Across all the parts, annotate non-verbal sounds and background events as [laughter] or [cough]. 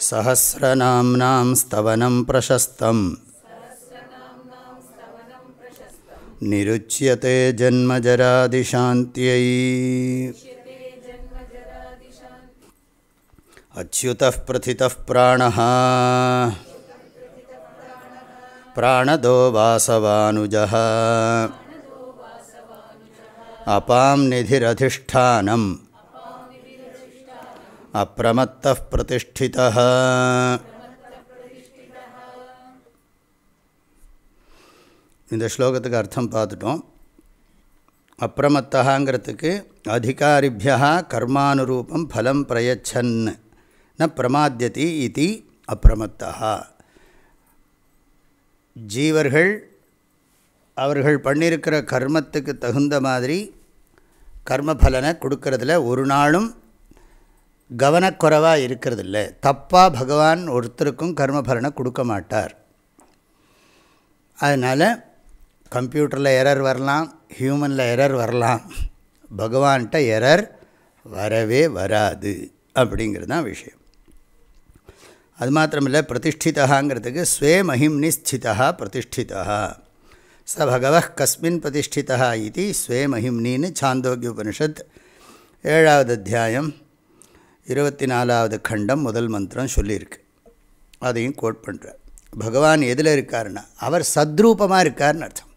सहस्रनाम्नां स्तवनं प्रशस्तम्। निरुच्यते जन्मजरादिशान्त्यै। अच्युतः प्रथितः प्राणः। प्राणदो वासवानुजः। अपां निधिरधिष्ठानम् अप्रमत्तः प्रतिष्ठितः இந்த ஸ்லோகத்துக்கு அர்த்தம் பார்த்துட்டோம் அப்பிரமத்தகாங்கிறதுக்கு அதிகாரிபியா கர்மானுரூபம் ஃபலம் பிரயச்சன் ந பிரமாத்தியதி இது அப்பிரமத்தா ஜீவர்கள் அவர்கள் பண்ணியிருக்கிற கர்மத்துக்கு தகுந்த மாதிரி கர்மபலனை கொடுக்கறதில் ஒரு நாளும் கவனக்குறைவாக இருக்கிறதில்ல. தப்பாக பகவான் ஒருத்தருக்கும் கர்மபலனை கொடுக்க மாட்டார். அதனால் கம்ப்யூட்டரில் எரர் வரலாம் ஹியூமனில் எரர் வரலாம். பகவான்கிட்ட எரர் வரவே வராது அப்படிங்கிறது தான் விஷயம். அது மாத்திரமில்லை பிரதிஷ்டிதாங்கிறதுக்கு ஸ்வே மஹிம்னி ஸ்திதா பிரதிஷ்டிதா ச பகவ கஸ்மின் பிரதிஷ்டிதா இது ஸ்வே மஹிம்னின்னு சாந்தோக்கிய உபனிஷத் ஏழாவது அத்தியாயம் இருபத்தி நாலாவது கண்டம் முதல் மந்திரம் சொல்லியிருக்கு. அதையும் கோட் பண்ணுறார் பகவான் எதில் இருக்காருன்னா அவர் சத்ரூபமாக இருக்கார்னு அர்த்தம்.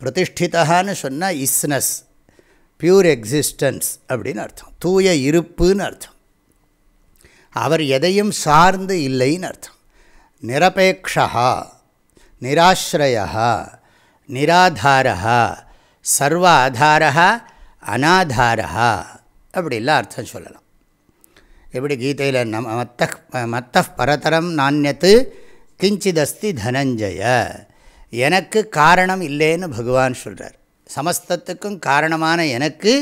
பிரதிஷ்டிதான்னு சொன்னால் இஸ்னஸ் பியூர் எக்ஸிஸ்டன்ஸ் அப்படின்னு அர்த்தம். தூய இருப்புன்னு அர்த்தம். அவர் எதையும் சார்ந்து இல்லைன்னு அர்த்தம். நிரபேக்ஷா நிராஸ்ரயா நிராதாரா சர்வ ஆதாரா அனாதாரா அப்படிலாம் அர்த்தம் சொல்லலாம். எப்படி கீதையில் நம் மத்த மத்த பரதரம் நானியத்து கிஞ்சிதஸ்தி தனஞ்சய. எனக்கு காரணம் இல்லைன்னு பகவான் சொல்கிறார் சமஸ்தத்துக்கும் காரணமான எனக்கு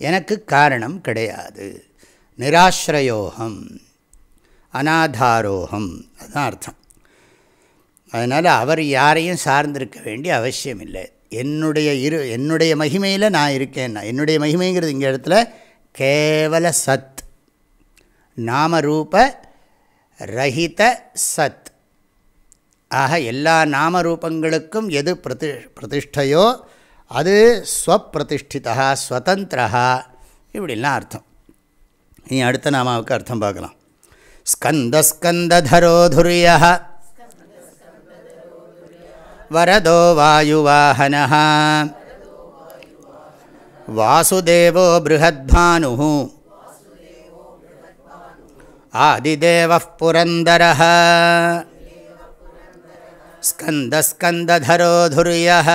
எனக்கு காரணம் கிடையாது. நிராஸ்ரயோகம் அநாதாரோகம் அதுதான் அர்த்தம். அதனால் அவர் யாரையும் சார்ந்திருக்க வேண்டிய அவசியம் இல்லை. என்னுடைய இரு என்னுடைய மகிமையில் நான் இருக்கேன்னா என்னுடைய மகிமைங்கிறது இங்கே இடத்துல கேவல சத் நாமரூப ரஹித சத். ஆக எல்லா நாமரூபங்களுக்கும் எது பிரதி பிரதிஷ்டையோ அது ஸ்வப்பிரதிஷ்டிதா ஸ்வதந்திரா இப்படிலாம் அர்த்தம். இனி அடுத்த நாமாவுக்கு அர்த்தம் பார்க்கலாம். ஸ்கந்தஸ்கந்தரோதுரிய வரதோ வாயுவாகன வாசுதேவோ பிருகத்பானு आदिदेवः पुरन्दरः स्कन्दस्कन्दधरो धुर्यः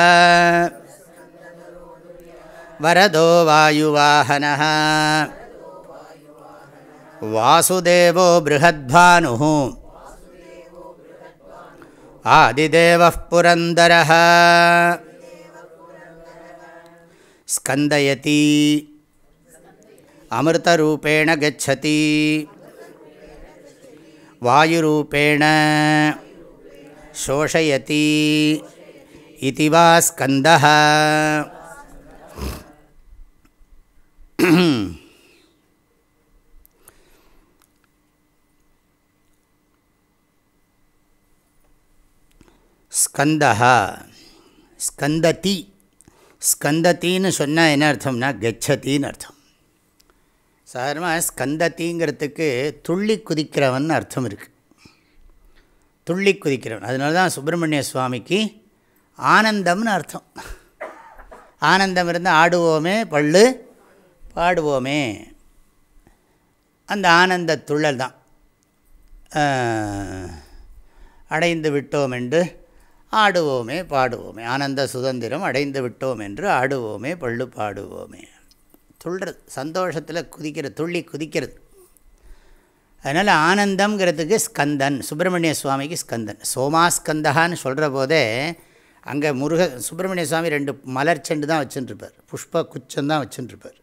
वरदो वायुवाहनः वासुदेवो बृहद्भानुः आदिदेवः पुरन्दरः स्कन्दयति अमृतरूपेण गच्छति வாயுரூபேண சோஷயதி இது வா ஸ்கந்த ஸ்கந்தா ஸ்கந்ததி ஸ்கந்தத்தின்னு சொன்னால் என்ன அர்த்தம்னா கச்சத்தின்னு அர்த்தம். சாதாரணமாக ஸ்கந்தத்திங்கிறதுக்கு துள்ளி குதிக்கிறவன் அர்த்தம் இருக்குது துள்ளி குதிக்கிறவன். அதனால தான் சுப்பிரமணிய சுவாமிக்கு ஆனந்தம்னு அர்த்தம். ஆனந்தம் இருந்தால் ஆடுவோமே பள்ளு பாடுவோமே. அந்த ஆனந்த துள்ளல் தான். அடைந்து விட்டோம் என்று ஆடுவோமே பாடுவோமே. ஆனந்த சுதந்திரம் அடைந்து விட்டோம் என்று ஆடுவோமே பள்ளு பாடுவோமே. துள்ளுறது சந்தோஷத்தில் குதிக்கிறது துள்ளி குதிக்கிறது. அதனால் ஆனந்தம்ங்கிறதுக்கு ஸ்கந்தன் சுப்பிரமணிய சுவாமிக்கு ஸ்கந்தன். சோமாஸ்கந்தகான்னு சொல்கிற போதே அங்கே முருக சுப்பிரமணிய சுவாமி ரெண்டு மலர் செண்டு தான் வச்சுட்டுருப்பார் புஷ்ப குச்சந்தான் வச்சுருப்பார். வச்சுட்டுருப்பார்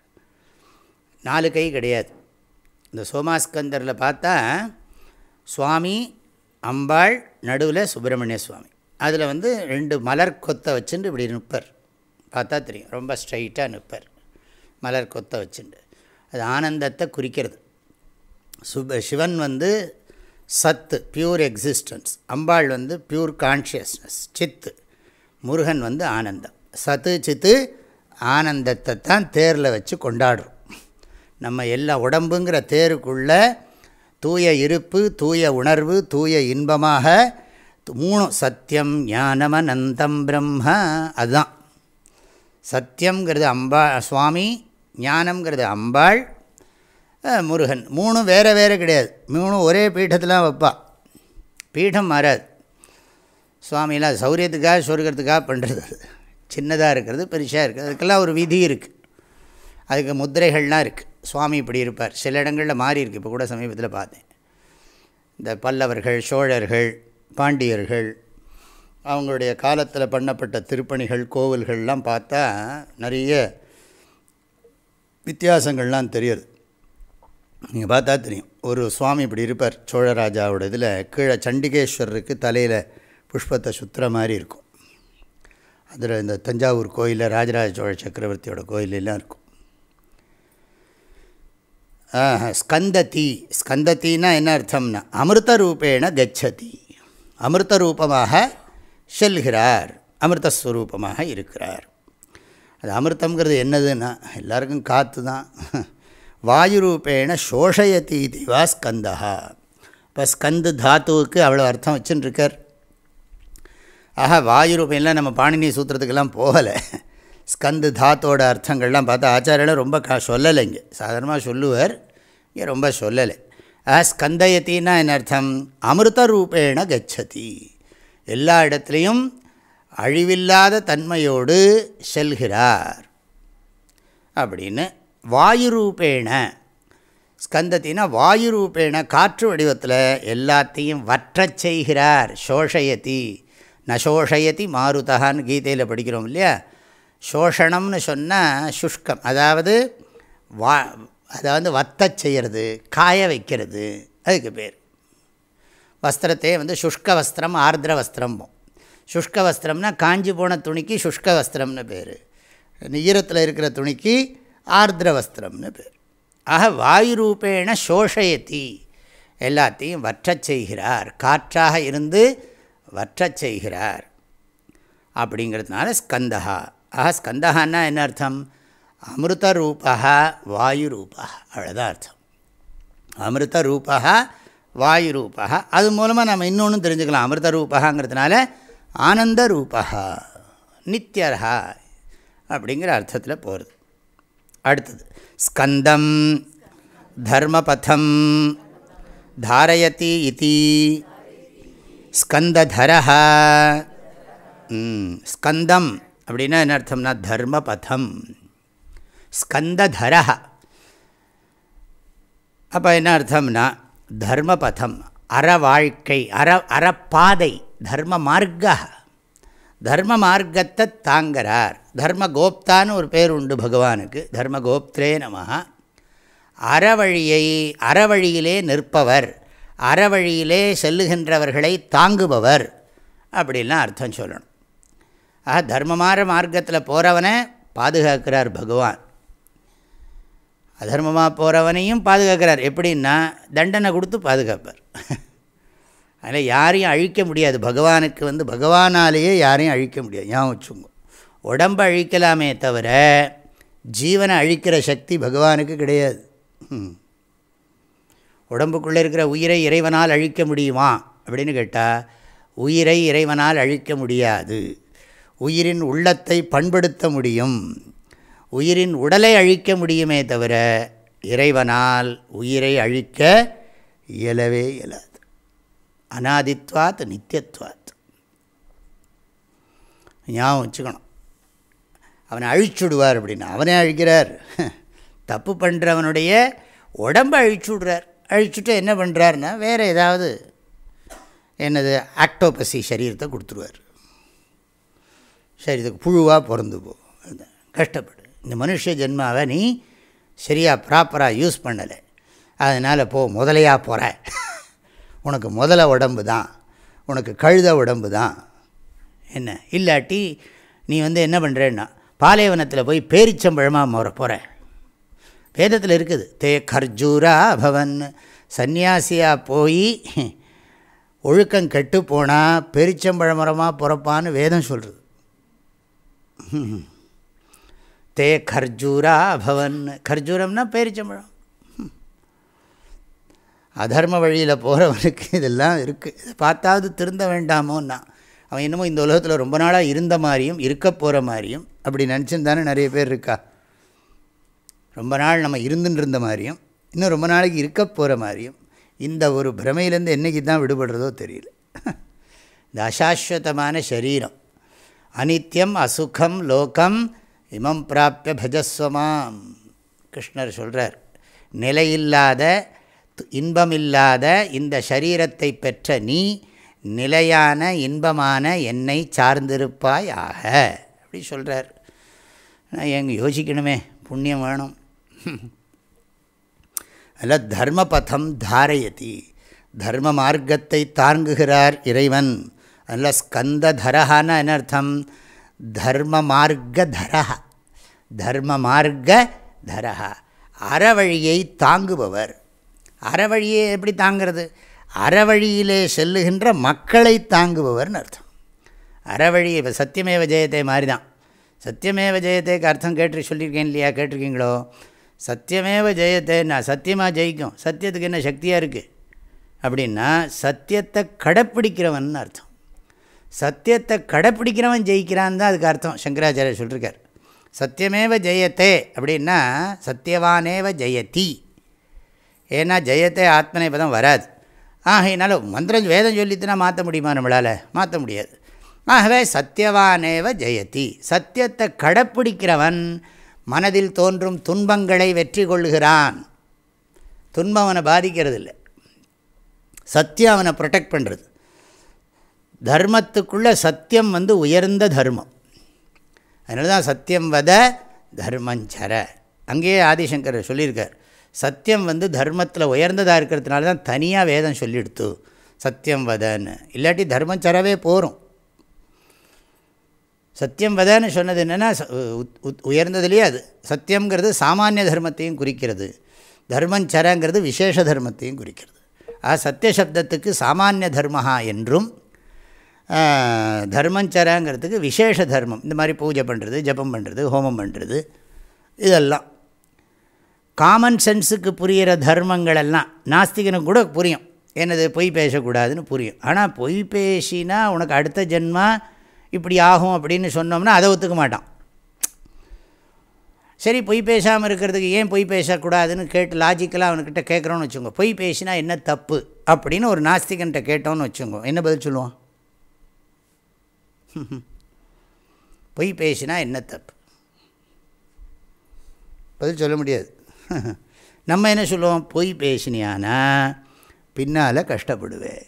நாலு கை கிடையாது. இந்த சோமாஸ்கந்தரில் பார்த்தா சுவாமி அம்பாள் நடுவில் சுப்பிரமணிய சுவாமி. அதில் வந்து ரெண்டு மலர் கொத்தை வச்சுட்டு இப்படி நிற்பார். பார்த்தா தெரியும் ரொம்ப ஸ்ட்ரைட்டாக நிற்பார். மலர் கொத்த வச்சுண்டு. அது ஆனந்தத்தை குறிக்கிறது. சுப சிவன் வந்து சத்து பியூர் எக்ஸிஸ்டன்ஸ் அம்பாள் வந்து பியூர் கான்ஷியஸ்னஸ் சித்து. முருகன் வந்து ஆனந்தம். சத்து சித்து ஆனந்தத்தை தான் தேரில் வச்சு கொண்டாடுறோம். நம்ம எல்லா உடம்புங்கிற தேருக்குள்ளே தூய இருப்பு தூய உணர்வு தூய இன்பமாக மூணு சத்தியம் ஞானமனந்தம் பிரம்ம அதுதான். சத்தியங்கிறது அம்பா சுவாமி ஞானம்ங்கிறது அம்பாள் முருகன். மூணும் வேறு வேறு கிடையாது. மூணும் ஒரே பீட்டத்தில் வைப்பா. பீடம் மாறாது. சுவாமிலாம் சௌரியத்துக்காக சொருக்கிறதுக்காக பண்ணுறது அது. சின்னதாக இருக்கிறது பெருசாக இருக்குது அதுக்கெல்லாம் ஒரு விதி இருக்குது அதுக்கு முத்திரைகள்லாம் இருக்குது சுவாமி இப்படி இருப்பார். சில இடங்களில் மாறி இருக்குது இப்போ கூட சமீபத்தில் பார்த்தேன். இந்த பல்லவர்கள் சோழர்கள் பாண்டியர்கள் அவங்களுடைய காலத்தில் பண்ணப்பட்ட திருப்பணிகள் கோவில்கள்லாம் பார்த்தா நிறைய வித்தியாசங்கள்லாம் தெரியுது. நீங்கள் பார்த்தா தெரியும். ஒரு சுவாமி இப்படி இருப்பார் சோழராஜாவோட இதில் கீழே சண்டிகேஸ்வரருக்கு தலையில் புஷ்பத்தை சுற்றுற மாதிரி இருக்கும். அதில் இந்த தஞ்சாவூர் கோயிலில் ராஜராஜ சோழ சக்கரவர்த்தியோட கோயிலெல்லாம் இருக்கும். ஸ்கந்ததி. ஸ்கந்தத்தின்னா என்ன அர்த்தம்னா அமிர்த ரூபேண கச்சதி. அமிர்த ரூபமாக செல்கிறார். அமிர்தஸ்வரூபமாக இருக்கிறார். அது அமிர்தங்கிறது என்னதுன்னா எல்லாருக்கும் காற்று தான் வாயு ரூபேண சோஷயதி திவா ஸ்கந்தா இப்போ ஸ்கந்து தாத்துவுக்கு அவ்வளோ அர்த்தம் வச்சுருக்கார் ஆஹா வாயு ரூபேலாம் நம்ம பாணினி சூத்திரத்துக்கெல்லாம் போகலை. ஸ்கந்து தாத்தோட அர்த்தங்கள்லாம் பார்த்தா ஆச்சாரியெல்லாம் ரொம்ப கா சொல்லலை இங்கே. சாதாரணமாக சொல்லுவார் இங்கே ரொம்ப சொல்லலை. ஆ ஸ்கந்தயத்தின்னா என்ன அர்த்தம்? அமிர்த ரூபேண கச்சதி. எல்லா இடத்துலையும் அழிவில்லாத தன்மையோடு செல்கிறார். அப்படின்னு வாயு ரூபேண ஸ்கந்தத்தினா வாயு ரூபேண காற்று வடிவத்தில் எல்லாத்தையும் வற்றச் செய்கிறார். சோஷயதி நசோஷயதி மாருதகான்னு கீதையில் படிக்கிறோம் இல்லையா? சோஷணம்னு சொன்னால் சுஷ்கம் அதாவது வா அதாவது வத்தச் செய்கிறது காய வைக்கிறது அதுக்கு பேர். வஸ்திரத்தையே வந்து சுஷ்க வஸ்திரம் ஆர்திர வஸ்திரம்போம். சுஷ்க வஸ்திரம்னா காஞ்சி போன துணிக்கு சுஷ்க வஸ்திரம்னு பேர். ஈரத்தில் இருக்கிற துணிக்கு ஆர்திர வஸ்திரம்னு பேர். ஆக வாயு ரூபேண சோஷயத்தி எல்லாத்தையும் வற்றச் செய்கிறார். காற்றாக இருந்து வற்றச் செய்கிறார். அப்படிங்கிறதுனால ஸ்கந்தகா ஆக ஸ்கந்தகான்னா என்ன அர்த்தம்? அமிர்த ரூபா வாயு ரூபா அவ்வளோதான் அர்த்தம். அமிர்த ரூபா வாயு ரூபா அது மூலமாக நம்ம இன்னொன்று தெரிஞ்சுக்கலாம். அமிர்த ரூபாங்கிறதுனால ஆனந்த ரூபா நித்யர்ஹா அப்படிங்கிற அர்த்தத்தில் போகிறது அடுத்தது ஸ்கந்தம் தர்மபதம் தாரயதி இதி ஸ்கந்ததரஹா ஸ்கந்தம் அப்படின்னா என்ன அர்த்தம்னா தர்மபதம். ஸ்கந்ததர அப்போ என்ன அர்த்தம்னா தர்மபதம் அற வாழ்க்கை அற அறப்பாதை. தர்ம மார்க்க தர்ம மார்க்கத்தை தாங்கிறார் தர்ம கோப்தான்னு ஒரு பேர் உண்டு பகவானுக்கு. தர்ம கோப்திரே நம அறவழியை அறவழியிலே நிற்பவர். அறவழியிலே செல்லுகின்றவர்களை தாங்குபவர். அப்படின்லாம் அர்த்தம் சொல்லணும். ஆக தர்மமான மார்க்கத்தில் போகிறவனை பாதுகாக்கிறார் பகவான். அதர்மமாக போகிறவனையும் பாதுகாக்கிறார். எப்படின்னா தண்டனை கொடுத்து பாதுகாப்பார். [laughs] அதில் யாரையும் அழிக்க முடியாது. பகவானுக்கு வந்து பகவானாலேயே யாரையும் அழிக்க முடியாது. ஞாபகம் வச்சுங்க உடம்பை அழிக்கலாமே தவிர ஜீவனை அழிக்கிற சக்தி பகவானுக்கு கிடையாது. உடம்புக்குள்ளே இருக்கிற உயிரை இறைவனால் அழிக்க முடியுமா? அப்படின்னு கேட்டால் உயிரை இறைவனால் அழிக்க முடியாது. உயிரின் உள்ளத்தை பண்படுத்த முடியும். உயிரின் உடலை அழிக்க முடியுமே தவிர இறைவனால் உயிரை அழிக்க இயலவே இயலாது. அனாதித்வாத் நித்தியத்வாத். ஞாபகம் வச்சுக்கணும். அவனை அழிச்சுடுவார் அப்படின்னு அவனே அழிக்கிறார். [laughs] தப்பு பண்ணுறவனுடைய உடம்பை அழிச்சுடுறார். அழிச்சுட்டு என்ன பண்ணுறாருன்னா வேறு ஏதாவது என்னது ஆக்டோபசி சரீரத்தை கொடுத்துருவார். சரீரத்துக்கு புழுவாக பிறந்து போ. கஷ்டப்படு. இந்த மனுஷ ஜென்மாவை நீ சரியாக ப்ராப்பராக யூஸ் பண்ணலை. அதனால் போ முதலையாக போகிற [laughs] உனக்கு முதல உடம்பு தான் உனக்கு கழுத உடம்பு தான். என்ன? இல்லாட்டி நீ வந்து என்ன பண்ணுறேன்னா பாலைவனத்தில் போய் பேரிச்சம்பழமாக முற போகிற வேதத்தில் இருக்குது தே கர்ஜூரா பவன் சந்நியாசியாக போய் ஒழுக்கம் கெட்டு போனால் பெரிச்சம்பழமரமாக பிறப்பான்னு வேதம் சொல்கிறது தே கர்ஜூரா பவன் கர்ஜூரம்னா பேரிச்சம்பழம். அதர்ம வழியில் போகிறவனுக்கு இதெல்லாம் இருக்குது இதை பார்த்தாவது திருந்த வேண்டாமோன்னா அவன் என்னமோ இந்த உலகத்தில் ரொம்ப நாளாக இருந்த மாதிரியும் இருக்க போகிற மாதிரியும் அப்படி நினச்சிருந்தானே நிறைய பேர் இருக்கா? ரொம்ப நாள் நம்ம இருந்துன்னு இருந்த மாதிரியும் இன்னும் ரொம்ப நாளைக்கு இருக்க போகிற மாதிரியும் இந்த ஒரு பிரமையிலேருந்து என்றைக்கு தான் விடுபடுறதோ தெரியல. இந்த அசாஸ்வதமான சரீரம். அனித்யம் அசுகம் லோகம் இமம் பிராப்பிய பஜஸ்வமாம். கிருஷ்ணர் சொல்கிறார் நிலையில்லாத இன்பமில்லாத இந்த சரீரத்தை பெற்ற நீ நிலையான இன்பமான என்னை சார்ந்திருப்பாய் ஆக. அப்படி சொல்கிறார் நான் எங்கே யோசிக்கணுமே? புண்ணியம் வேணும். அதில் தர்மபதம் தாரயதி. தர்ம மார்க்கத்தை தாங்குகிறார் இறைவன். அதில் ஸ்கந்ததரஹான்னு என்ன அர்த்தம்? தர்ம மார்க்க தரஹா தர்ம மார்க்க தரஹா அறவழியை தாங்குபவர். அறவழியை எப்படி தாங்கிறது? அறவழியிலே செல்லுகின்ற மக்களை தாங்குபவர்னு அர்த்தம். அறவழி இப்போ சத்தியமேவ ஜெயத்தை மாதிரி தான் சத்தியமேவ ஜெயத்தைக்கு அர்த்தம் கேட்டு சொல்லியிருக்கேன் இல்லையா? கேட்டிருக்கீங்களோ? சத்தியமேவ ஜெயத்தைன்னா சத்தியமாக ஜெயிக்கும். சத்தியத்துக்கு என்ன சக்தியாக இருக்குது அப்படின்னா சத்தியத்தை கடைப்பிடிக்கிறவன் அர்த்தம். சத்தியத்தை கடைப்பிடிக்கிறவன் ஜெயிக்கிறான் தான் அதுக்கு அர்த்தம். சங்கராச்சாரியர் சொல்லியிருக்கார் சத்தியமேவ ஜெயத்தே அப்படின்னா சத்தியவானேவ ஜெயதி. ஏன்னா ஜெயத்தே ஆத்மனை பதம் வராது. ஆகையினால மந்திரம் வேதம் சொல்லித்துனா மாற்ற முடியுமா நம்மளால்? மாற்ற முடியாது. ஆகவே சத்தியவானேவ ஜெயதி. சத்தியத்தை கடைப்பிடிக்கிறவன் மனதில் தோன்றும் துன்பங்களை வெற்றி கொள்கிறான் துன்பம் அவனை பாதிக்கிறது இல்லை சத்தியம் அவனை ப்ரொடெக்ட் பண்ணுறது தர்மத்துக்குள்ளே சத்தியம் வந்து உயர்ந்த தர்மம். அதனால தான் சத்தியம் வத தர்மஞ்சர. அங்கேயே ஆதிசங்கர் சொல்லியிருக்கார். சத்தியம் வந்து தர்மத்தில் உயர்ந்ததாக இருக்கிறதுனால தான் தனியாக வேதம் சொல்லிடுத்து. சத்தியம் வதன்னு. இல்லாட்டி தர்மம் சரவே போகும் சத்தியம் வதன்னு சொன்னது என்னென்னா உயர்ந்ததுலேயே அது. சத்தியங்கிறது சாமானிய தர்மத்தையும் குறிக்கிறது. தர்மம் சரங்கிறது விசேஷ தர்மத்தையும் குறிக்கிறது. ஆ சத்திய சப்தத்துக்கு சாமானிய தர்மஹா என்றும் தர்மஞ்சரங்கிறதுக்கு விசேஷ தர்மம். இந்த மாதிரி பூஜை பண்ணுறது ஜபம் பண்ணுறது ஹோமம் பண்ணுறது இதெல்லாம். காமன் சென்ஸுக்கு புரிகிற தர்மங்களெல்லாம் நாஸ்திகனுக்கு கூட புரியும். என்னது பொய் பேசக்கூடாதுன்னு புரியும். ஆனால் பொய் பேசினா உனக்கு அடுத்த ஜென்மா இப்படி ஆகும் அப்படின்னு சொன்னோம்னா அதை ஒத்துக்க மாட்டான். சரி பொய் பேசாமல் இருக்கிறதுக்கு ஏன் பொய் பேசக்கூடாதுன்னு கேட்டு லாஜிக்கலாக அவனுக்கிட்ட கேட்குறோன்னு வச்சுக்கோங்க பொய் பேசினா என்ன தப்பு அப்படின்னு ஒரு நாஸ்திகன்கிட்ட கேட்டோன்னு வச்சுக்கோங்க என்ன பதில் சொல்லுவான்? [laughs] பொய் பேசினா என்ன தப்பு? பதில் சொல்ல முடியாது. [laughs] நம்ம என்ன சொல்லுவோம்? பொய் பேசினியானா பின்னால் கஷ்டப்படுவேன்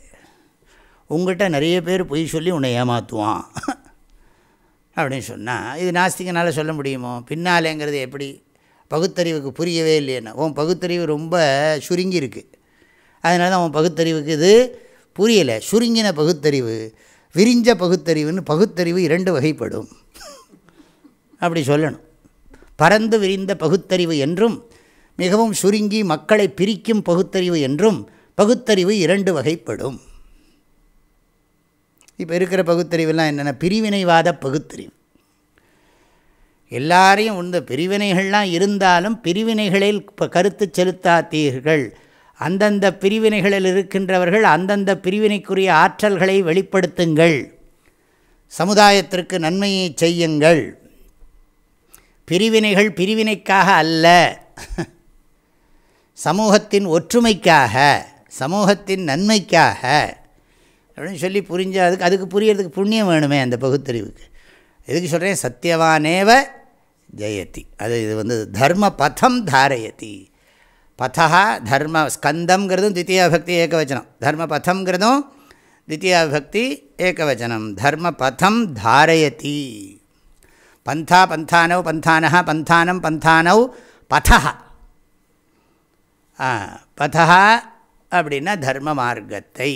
உங்கள்கிட்ட நிறைய பேர் பொய் சொல்லி உன்னை ஏமாற்றுவான் [laughs] அப்படின்னு சொன்னால் இது நாஸ்திகனால் சொல்ல முடியுமோ? பின்னாலேங்கிறது எப்படி? பகுத்தறிவுக்கு புரியவே இல்லையேன்னா. உன் பகுத்தறிவு ரொம்ப சுருங்கி இருக்குது அதனால தான் உன் பகுத்தறிவுக்கு இது புரியலை. சுருங்கின பகுத்தறிவு விரிஞ்ச பகுத்தறிவுன்னு பகுத்தறிவு இரண்டு வகைப்படும். [laughs] அப்படி சொல்லணும். பறந்து விரிந்த பகுத்தறிவு என்றும் மிகவும் சுருங்கி மக்களை பிரிக்கும் பகுத்தறிவு என்றும் பகுத்தறிவு இரண்டு வகைப்படும். இப்போ இருக்கிற பகுத்தறிவெல்லாம் என்னென்ன பிரிவினைவாத பகுத்தறிவு. எல்லாரையும் இந்த பிரிவினைகள்லாம் இருந்தாலும் பிரிவினைகளில் இப்போ கருத்து செலுத்தாதீர்கள். அந்தந்த பிரிவினைகளில் இருக்கின்றவர்கள் அந்தந்த பிரிவினைக்குரிய ஆற்றல்களை வெளிப்படுத்துங்கள். சமுதாயத்திற்கு நன்மையை செய்யுங்கள். பிரிவினைகள் பிரிவினைக்காக அல்ல. சமூகத்தின் ஒற்றுமைக்காக சமூகத்தின் நன்மைக்காக அப்படின்னு சொல்லி புரிஞ்ச அதுக்கு அதுக்கு புரியறதுக்கு புண்ணியம் வேணுமே அந்த பகுத்தறிவுக்கு. எதுக்கு சொல்கிறேன் சத்தியவானேவ ஜெயதி. அது இது வந்து தர்ம பதம் தாரயதி. பதா தர்ம ஸ்கந்தம்ங்கிறதும் தித்தியா பக்தி ஏகவச்சனம். தர்ம பதம்ங்கிறதும் தித்தியா பக்தி ஏகவச்சனம். தர்ம பதம் தாரயதி. பந்தா பந்தானவ் பந்தானः பந்தானம் பந்தானவ் பதா பதா அப்படின்னா தர்ம மார்க்கத்தை.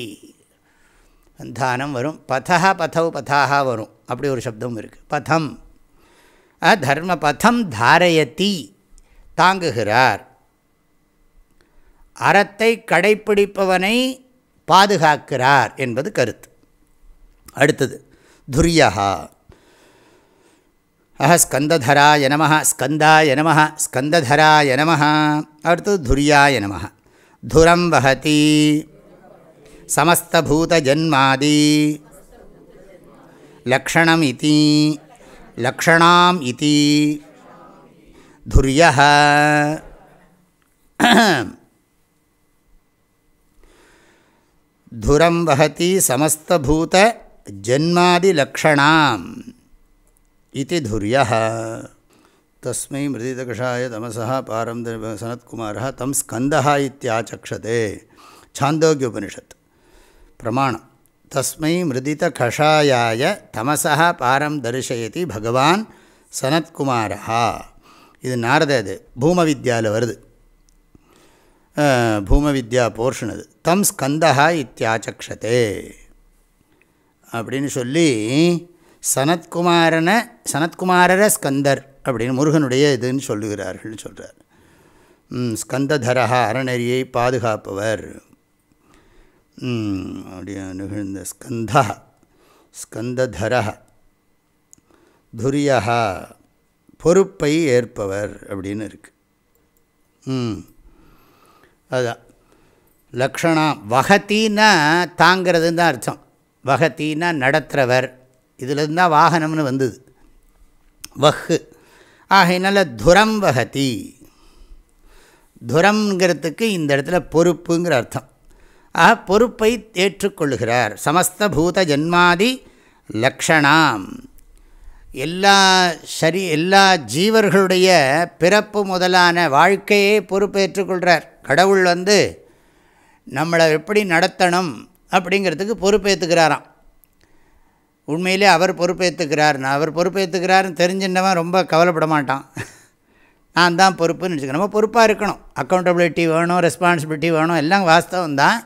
பந்தானம் வரும். பதா பதவ் பதாக வரும். அப்படி ஒரு சப்தம் இருக்குது பதம். தர்ம பதம் தாரயத்தி தாங்குகிறார். அறத்தை கடைப்பிடிப்பவனை பாதுகாக்கிறார் என்பது கருத்து. அடுத்தது துரியகா அஹ ஸ்கந்ததராய நம ஸ்கந்தாய நம ஸ்கந்ததராய நம அடுத்தது துரியாய நம துரம் வகதி சமஸ்தூதஜன்மாதி லக்ஷணம் இதி லக்ஷணாம் இதி துரிய துரம் வகதி சமஸ்தூத ஜன்மாதிலக்ஷணாம் இது துரிய தஸ்மை மிருதிதகஷாய தமசா பாரம் சனத்குமார தம் ஸ்கந்தா இத்தியாச்சக்ஷதே சாந்தோக்கியோபனிஷத் பிரமாணம் தஸ்மை மிருதிதகஷாயாய தமசா பாரம் தரிசயதி பகவான் சனத்குமாரா இது நாரத இது. பூம வித்யாவில் வருது. பூம வித்யா போர்ஷன் அது தம் ஸ்கந்தா இத்தியாச்சக்ஷதே। அப்படின்னு சொல்லி சனத்குமாரனை சனத்குமாரர ஸ்கந்தர் அப்படின்னு முருகனுடைய இதுன்னு சொல்லுகிறார்கள் சொல்கிறார் ஸ்கந்ததரா அறநெறியை பாதுகாப்பவர். அப்படியே நிகழ்ந்த ஸ்கந்தா ஸ்கந்ததரா துரியா பொறுப்பை ஏற்பவர் அப்படின்னு இருக்கு. அதுதான் லக்ஷணா வகத்தின்னா தாங்கிறதுன்னு தான் அர்த்தம். வகத்தின்னா நடத்துகிறவர் இதுலேருந்து தான் வாகனம்னு வந்தது. வஹு ஆகையினால துரம் வகதி துரம்ங்கிறதுக்கு இந்த இடத்துல பொறுப்புங்கிற அர்த்தம். ஆக பொறுப்பை ஏற்றுக்கொள்கிறார். சமஸ்தபூத ஜன்மாதி லக்ஷணாம். எல்லா சரி எல்லா ஜீவர்களுடைய பிறப்பு முதலான வாழ்க்கையே பொறுப்பேற்றுக்கொள்கிறார் கடவுள் வந்து நம்மளை எப்படி நடத்தணும் அப்படிங்கிறதுக்கு பொறுப்பேற்றுக்கிறாராம் உண்மையிலே அவர் பொறுப்பேற்றுக்கிறார் நான் அவர் பொறுப்பேற்றுக்கிறாருன்னு தெரிஞ்சின்றவன் ரொம்ப கவலைப்பட மாட்டான். நான் தான் பொறுப்புன்னு வச்சுக்கணும். நம்ம பொறுப்பாக இருக்கணும். அக்கௌண்டபிலிட்டி வேணும் ரெஸ்பான்சிபிலிட்டி வேணும் எல்லாம் வாஸ்தவம் தான்.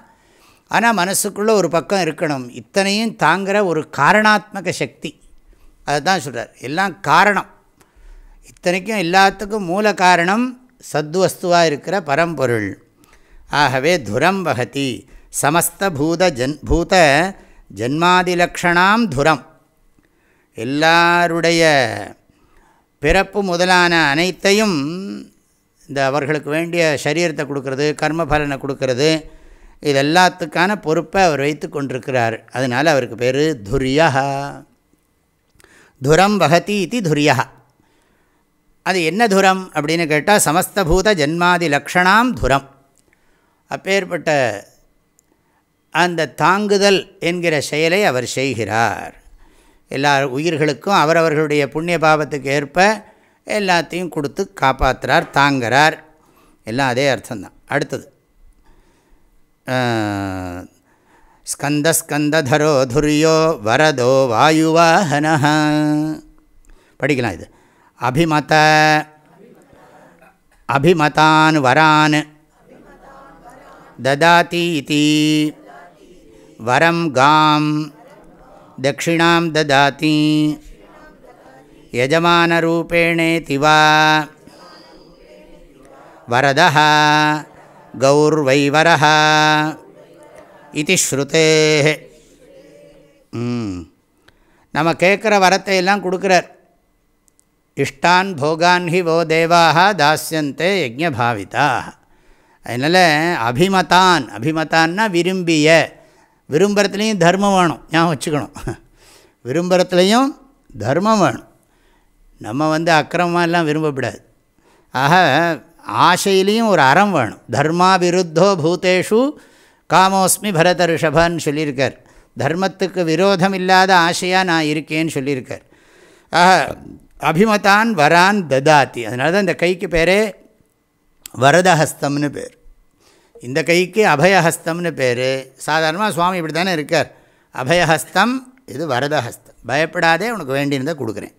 ஆனால் மனசுக்குள்ளே ஒரு பக்கம் இருக்கணும். இத்தனையும் தாங்கிற ஒரு காரணாத்மக சக்தி. அதுதான் சொல்கிறார் எல்லாம் காரணம். இத்தனைக்கும் எல்லாத்துக்கும் மூல காரணம் சத்வஸ்துவாக இருக்கிற பரம்பொருள். ஆகவே துரம் வகதி. சமஸ்த பூத ஜன் பூத ஜென்மாதிலக்ஷணாம் துரம். எல்லாருடைய பிறப்பு முதலான அனைத்தையும் இந்த அவர்களுக்கு வேண்டிய சரீரத்தை கொடுக்கறது கர்மபலனை கொடுக்கறது இது எல்லாத்துக்கான பொறுப்பை அவர் வைத்து கொண்டிருக்கிறார். அதனால் அவருக்கு பேர் துரியா. துரம் வகதி இது துரியா. அது என்ன துரம் அப்படின்னு கேட்டால் சமஸ்தபூத ஜென்மாதி லக்ஷணாம் துரம். அப்பேற்பட்ட அந்த தாங்குதல் என்கிற செயலை அவர் செய்கிறார். எல்லா உயிர்களுக்கும் அவரவர்களுடைய புண்ணிய பாவத்துக்கு ஏற்ப எல்லாத்தையும் கொடுத்து காப்பாற்றுறார் தாங்கிறார். எல்லாம் அதே அர்த்தம்தான். அடுத்தது. ஸ்கந்தஸ்கந்தரோ துரியோ வரதோ வாயுவாகன படிக்கலாம் இது. அபிமத அபிமதான் வரான். ததாதி இதி வரம் காம் தட்சிணாம் ததாதி யஜமானரூபேணேதி வா வரதா கௌர்வைவரः இது ஸ்ருதே நம்ம கேட்குற வரத்தை எல்லாம் கொடுக்குறார். இஷ்டான் போகான் ஹி வோ தேவாக தாசியந்தே யஜ்ஞபாவிதா. அதனால் அபிமதான் அபிமதான்னா விரும்பிய. விரும்புறத்துலேயும் தர்மம் வேணும். ஞாபகம் வச்சுக்கணும். விரும்புறத்துலேயும் தர்மம் வேணும். நம்ம வந்து அக்கிரமெல்லாம் விரும்பப்படாது. ஆக ஆசையிலையும் ஒரு அறம் வேணும். தர்மாவிருத்தோ பூத்தேஷு காமோஸ்மி பரத ரிஷபான்னு சொல்லியிருக்கார். தர்மத்துக்கு விரோதம் இல்லாத ஆசையாக நான் இருக்கேன்னு சொல்லியிருக்கார். ஆக அபிமதான் வரான் ததாத்தி. அதனால தான் இந்த கைக்கு பேரே வரதஹஸ்தம்னு பேர். இந்த கைக்கு அபயஹஸ்தம்னு பேர். சாதாரணமாக சுவாமி இப்படி தானே இருக்கார். அபயஹஸ்தம் இது வரதஹஸ்தம். பயப்படாதே உனக்கு வேண்டியிருந்தால் கொடுக்குறேன்.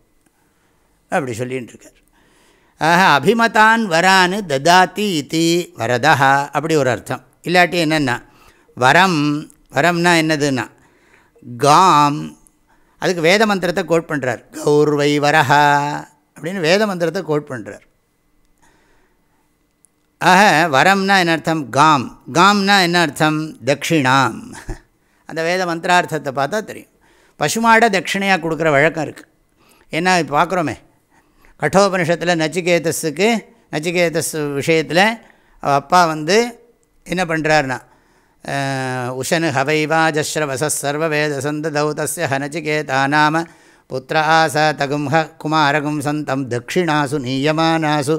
அப்படி சொல்லின்னு இருக்கார். ஆக அபிமதான் வரான்னு ததாத்தி இத்தி வரதா அப்படி ஒரு அர்த்தம். இல்லாட்டி என்னென்னா வரம் வரம்னா என்னதுன்னா காம் அதுக்கு வேத மந்திரத்தை கோட் பண்ணுறார் கௌர்வை வரஹா அப்படின்னு வேத மந்திரத்தை கோட் பண்ணுறார் ஆக வரம்னா என்ன அர்த்தம்? காம். காம்னா என்ன அர்த்தம்? தட்சிணாம். அந்த வேத மந்திரார்த்தத்தை பார்த்தா தெரியும். பசுமாடை தட்சிணையாக கொடுக்குற வழக்கம் இருக்குது ஏன்னா இப்போ பார்க்குறோமே கட்டோபனிஷத்தில் நச்சிகேதஸுக்கு நச்சிகேதஸ் விஷயத்தில் அப்பா வந்து என்ன பண்ணுறாருனா உஷனு ஹவைவாஜஸ்ரவச சர்வ வேத சந்த தஸ்ய ஹனச்சிகேதா நாம புத்திர ஆச தகும் ஹ குமாரகும் சந்தம் தட்சிணாசு நீயமானாசு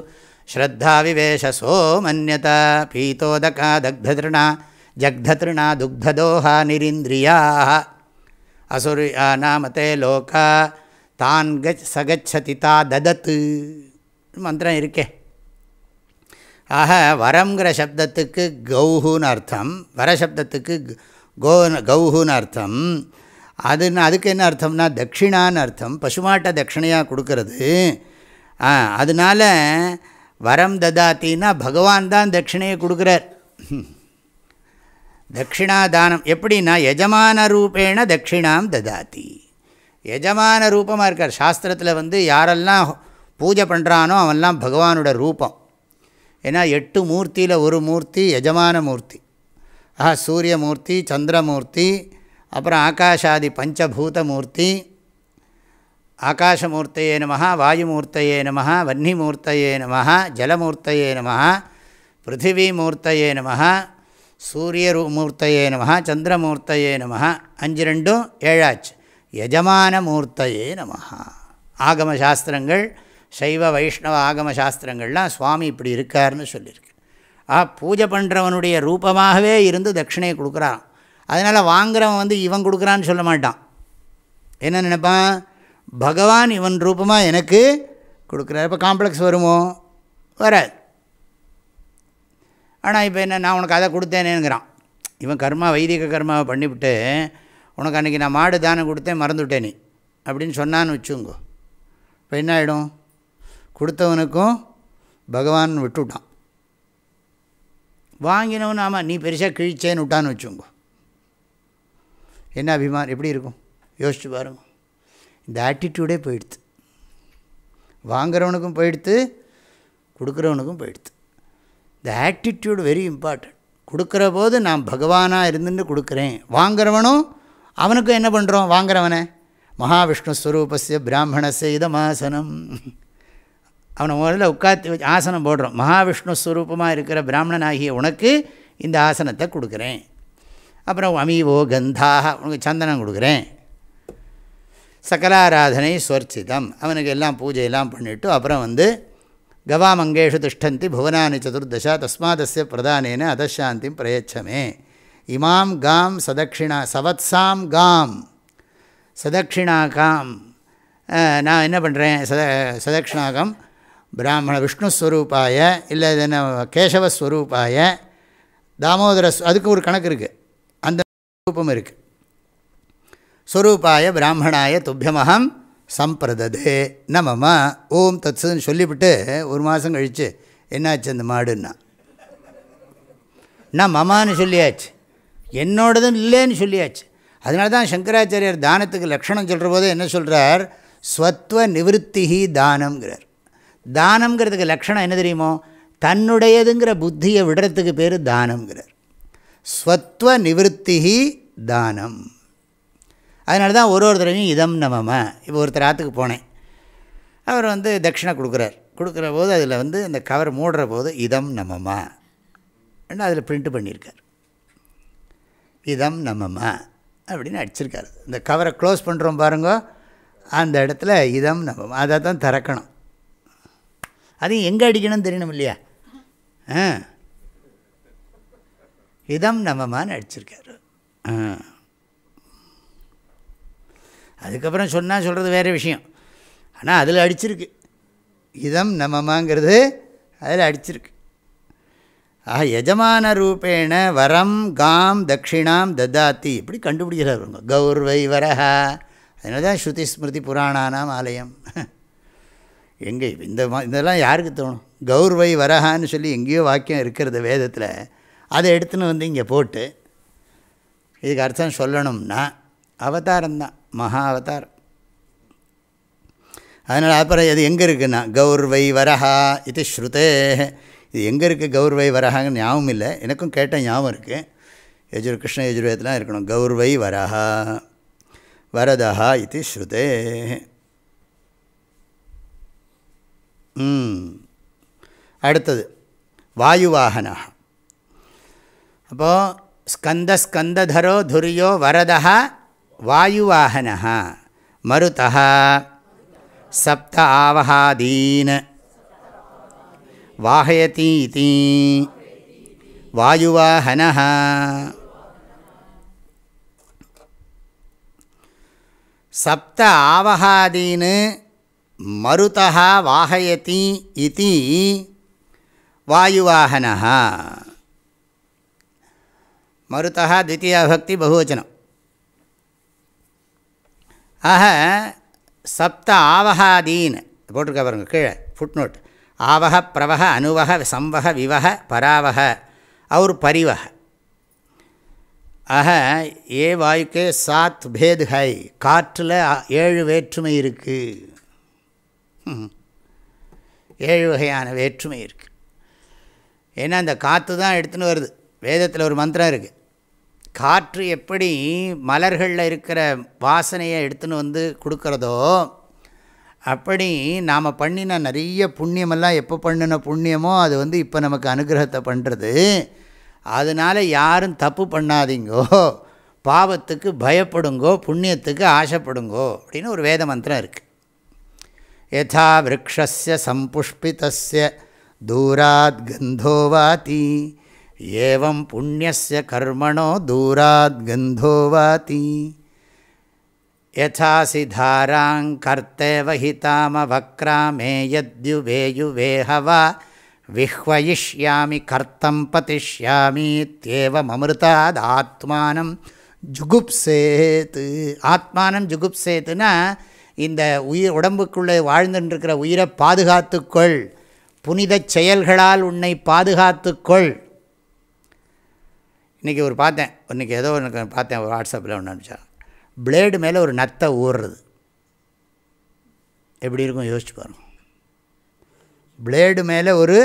ஸ்ரத்தாவிவேஷசோ மன்யதா மன்யத பீத்தோதகா தக்ததிருணா ஜக்ததிருணா துக்ததோஹா நிரிந்திரியாக அசுரியா நாமத்தே லோகா தான் கச் சகச்சதி தா ததத்து மந்திரம் இருக்கே. ஆக வரங்கிற சப்தத்துக்கு கௌஹுன்னு அர்த்தம். வர சப்தத்துக்கு கோ கௌஹுன்னு அர்த்தம். அதுன்னு அதுக்கு என்ன அர்த்தம்னா தட்சிணான்னு அர்த்தம். பசுமாட்டை தட்சிணையாக கொடுக்கறது. அதனால் வரம் ததாத்தின்னா பகவான் தான் தட்சிணையை கொடுக்குறார். தட்சிணாதானம் எப்படின்னா எஜமான ரூபேண தட்சிணாம் ததாத்தி. எஜமான ரூபமாக இருக்கார். சாஸ்திரத்தில் வந்து யாரெல்லாம் பூஜை பண்ணுறானோ அவன்லாம் பகவானோட ரூபம். ஏன்னா எட்டு மூர்த்தியில் ஒரு மூர்த்தி எஜமான மூர்த்தி. ஆஹா சூரியமூர்த்தி சந்திரமூர்த்தி அப்புறம் ஆகாஷாதி பஞ்சபூத மூர்த்தி ஆகாஷமூர்த்தையே நம வாயுமூர்த்தையே நம வன்னிமூர்த்தையே நம ஜலமூர்த்தையே நம பிருத்திவிமூர்த்தையே நம சூரிய மூர்த்தையே நம சந்திரமூர்த்தையே நம அஞ்சு ரெண்டும் ஏழாச்சு. யஜமான மூர்த்தையே நம ஆகம சாஸ்திரங்கள் சைவ வைஷ்ணவ ஆகம சாஸ்திரங்கள்லாம் சுவாமி இப்படி இருக்கார்னு சொல்லியிருக்கு. ஆ பூஜை பண்ணுறவனுடைய ரூபமாகவே இருந்து தட்சிணையை கொடுக்குறான். அதனால் வாங்குறவன் வந்து இவன் கொடுக்குறான்னு சொல்ல மாட்டான். என்ன நினைப்பான்? பகவான் இவன் ரூபமாக எனக்கு கொடுக்குறார். இப்போ காம்ப்ளெக்ஸ் வருமோ? வராது. ஆனால் இப்போ என்ன நான் உனக்கு அதை கொடுத்தேனேங்கிறான். இவன் கர்மா வைதிக கர்மாவை பண்ணிவிட்டு உனக்கு அன்றைக்கி நான் மாடு தானம் கொடுத்தேன் மறந்துவிட்டேன் நீ. அப்படின்னு சொன்னான்னு வச்சுங்கோ. இப்போ என்ன ஆகிடும் கொடுத்தவனுக்கும் பகவான் விட்டுவிட்டான் வாங்கினவன் ஆமாம் நீ பெருசாக கிழிச்சேன்னு விட்டான்னு வச்சுங்கோ. என்ன அபிமான் எப்படி இருக்கும்? யோசிச்சு பாருங்க. இந்த ஆட்டிடியூடே போயிடுது வாங்குறவனுக்கும் போயிடுத்து கொடுக்குறவனுக்கும் போயிடுது இந்த ஆட்டிடியூடு வெரி இம்பார்ட்டன்ட் கொடுக்குற போது நான் பகவானாக இருந்துட்டு கொடுக்குறேன். வாங்குறவனும் அவனுக்கும் என்ன பண்ணுறோம் வாங்குறவனை. மகாவிஷ்ணு ஸ்வரூபஸ்ய பிராமணஸ்ய இதமாசனம். அவனை முதல்ல உட்காத்து வச்சு ஆசனம் போடுறோம். மகாவிஷ்ணு ஸ்வரூபமாக இருக்கிற பிராமணனாகிய உனக்கு இந்த ஆசனத்தை கொடுக்குறேன். அப்புறம் அமீவோ கந்தாக உனக்கு சந்தனம் கொடுக்குறேன். சகலாராதனை ஸ்வர்ச்சிதம் அவனுக்கு எல்லாம் பூஜையெல்லாம் பண்ணிவிட்டு அப்புறம் வந்து கவாமங்கேஷு திஷ்டந்தி புவனானி சதுர்தசா தஸ்மாதஸ்ய பிரதானேன அதசாந்திம் பிரயச்சமே. இமாம் காம் சதக்ஷிணா சவத்சாம் காம். சதக்ஷிணாகாம். நான் என்ன பண்ணுறேன் சத சதக்ஷிணாகம். பிராமண விஷ்ணுஸ்வரூபாய இல்லை இது என்ன கேசவஸ்வரூபாய தாமோதர அதுக்கு ஒரு கணக்கு இருக்குது அந்த ரூபம் இருக்குது ஸ்வரூபாய பிராமணாய துப்பியமகம் சம்பிரததே. நமம ஓம் தத்ஸுன்னு சொல்லிவிட்டு ஒரு மாதம் கழித்து என்னாச்சு அந்த மாடுன்னா? நான் மமான்னு சொல்லியாச்சு. என்னோடதும் இல்லைன்னு சொல்லியாச்சு. அதனால தான் சங்கராச்சாரியர் தானத்துக்கு லக்ஷணம் சொல்கிற போது என்ன சொல்கிறார் ஸ்வத்வ நிவத்திஹி தானம்ங்கிறார். தானம்ங்கிறதுக்கு லக்ஷணம் என்ன தெரியுமோ? தன்னுடையதுங்கிற புத்தியை விடுறதுக்கு பேர் தானம்ங்கிறார். ஸ்வத்வ நிவத்திஹி தானம். அதனால தான் ஒரு ஒரு தடவையும் இதம் நமம இப்போ ஒருத்தர் ஆற்றுக்கு போனேன். அவர் வந்து தட்சிணை கொடுக்குறார். கொடுக்குற போது அதில் வந்து அந்த கவர் மூடுற போது இதம் நமமா அதில் பிரிண்ட் பண்ணியிருக்கார். இதம் நமமா அப்படின்னு அடிச்சிருக்காரு. இந்த கவரை க்ளோஸ் பண்ணுறோம் பாருங்க. அந்த இடத்துல இதம் நம்ம அதை தான் திறக்கணும். அதையும் எங்கே அடிக்கணும்னு தெரியணும் இல்லையா? ஆ. இதம் நமமான்னு அடிச்சிருக்காரு. ஆ. அதுக்கப்புறம் சொன்னால் சொல்கிறது வேறு விஷயம். ஆனால் அதில் அடிச்சிருக்கு. இதம் நமமாங்கிறது அதில் அடிச்சிருக்கு. ஆஹா எஜமான ரூபேண வரம் காம் தட்சிணாம் ததாத்தி. இப்படி கண்டுபிடிக்கிறாருங்க கௌர்வை வரஹா. அதனால தான் ஸ்ருதி ஸ்மிருதி புராணானாம் ஆலயம். எங்கே இந்த மா இதெல்லாம் யாருக்கு தோணும்? கௌர்வை வரஹான்னு சொல்லி எங்கேயோ வாக்கியம் இருக்கிறது வேதத்தில். அதை எடுத்துன்னு வந்து இங்கே போட்டு இதுக்கு அர்த்தம் சொல்லணும்னா அவதாரம்தான் மகா அவதார். அதனால் அப்புறம் இது எங்கே இருக்குன்னா கௌர்வை வரஹா இது ஸ்ருதே. இது எங்கே இருக்குது கௌர்வை வரஹாங்கன்னு ஞாபகம் இல்லை. எனக்கும் கேட்ட ஞாபகம் இருக்குது யஜுர் கிருஷ்ண யஜுர்வேதெலாம் இருக்கணும். கௌர்வை வரஹா வரதா இது ஸ்ருதே. அடுத்தது வாயுவாகனா அப்போது ஸ்கந்த ஸ்கந்ததரோ துரியோ வரதா வாயுவாகனா மருதா சப்த ஆவகாதீன் வாகயதி வாகயதீதி வாயுவாகன சப்த ஆவகாதீன் மருதா வாகயதி இது வாயுவாகன மருதா தித்தியாபக்தி பகுவச்சனம். ஆக சப்த ஆவகாதீன் போட்டிருக்க பாருங்க கீழே ஃபுட்நோட் ஆவக பிரவக அணுவக சம்பக விவக பராவக அவர் பரிவக ஆக ஏ வாயுக்கே சாத் பேத் ஹை காற்றில் ஏழு வேற்றுமை இருக்குது ஏழு வகையான வேற்றுமை இருக்குது ஏன்னா அந்த காற்று தான் எடுத்துன்னு வருது. வேதத்தில் ஒரு மந்திரம் இருக்குது காற்று எப்படி மலர்களில் இருக்கிற வாசனையை எடுத்துன்னு வந்து கொடுக்குறதோ அப்படி நாம் பண்ணின நிறைய புண்ணியமெல்லாம் எப்போ பண்ணின புண்ணியமோ அது வந்து இப்போ நமக்கு அனுகிரகத்தை பண்ணுறது. அதனால் யாரும் தப்பு பண்ணாதீங்கோ பாவத்துக்கு பயப்படுங்கோ புண்ணியத்துக்கு ஆசைப்படுங்கோ அப்படின்னு ஒரு வேத மந்திரம் இருக்குது யதா விரக்ஷஸ்ய சம்புஷ்பிதஸ்ய தூராத் கந்தோ ஏவம் புண்ணிய கர்மணோ தூராத் கந்தோவாதி. யசாசி யதாசி தாராங்கர்த்தேவ யத்யுவேயுவேஹவா. விஹ்வயிஷ்யாமி கர்த்தம் பதிஷ்யாமித்யேவமமிருதாத் ஆத்மானம் ஜுகுப்சேத்து ஆத்மானம் ஜுகுப்சேத்துனா இந்த உயிர் உடம்புக்குள்ளே வாழ்ந்துட்டுருக்கிற உயிரை பாதுகாத்துக்கொள். புனித செயல்களால் உன்னை பாதுகாத்துக்கொள். இன்றைக்கி ஒரு பார்த்தேன் இன்றைக்கி ஏதோ ஒன்று பார்த்தேன் ஒரு வாட்ஸ்அப்பில் ஒன்று அனுப்பிச்சாங்க. பிளேடு மேலே ஒரு நத்தை ஊறுறது. எப்படி இருக்கும் யோசிச்சு பாருங்க. பிளேடு மேலே ஒரு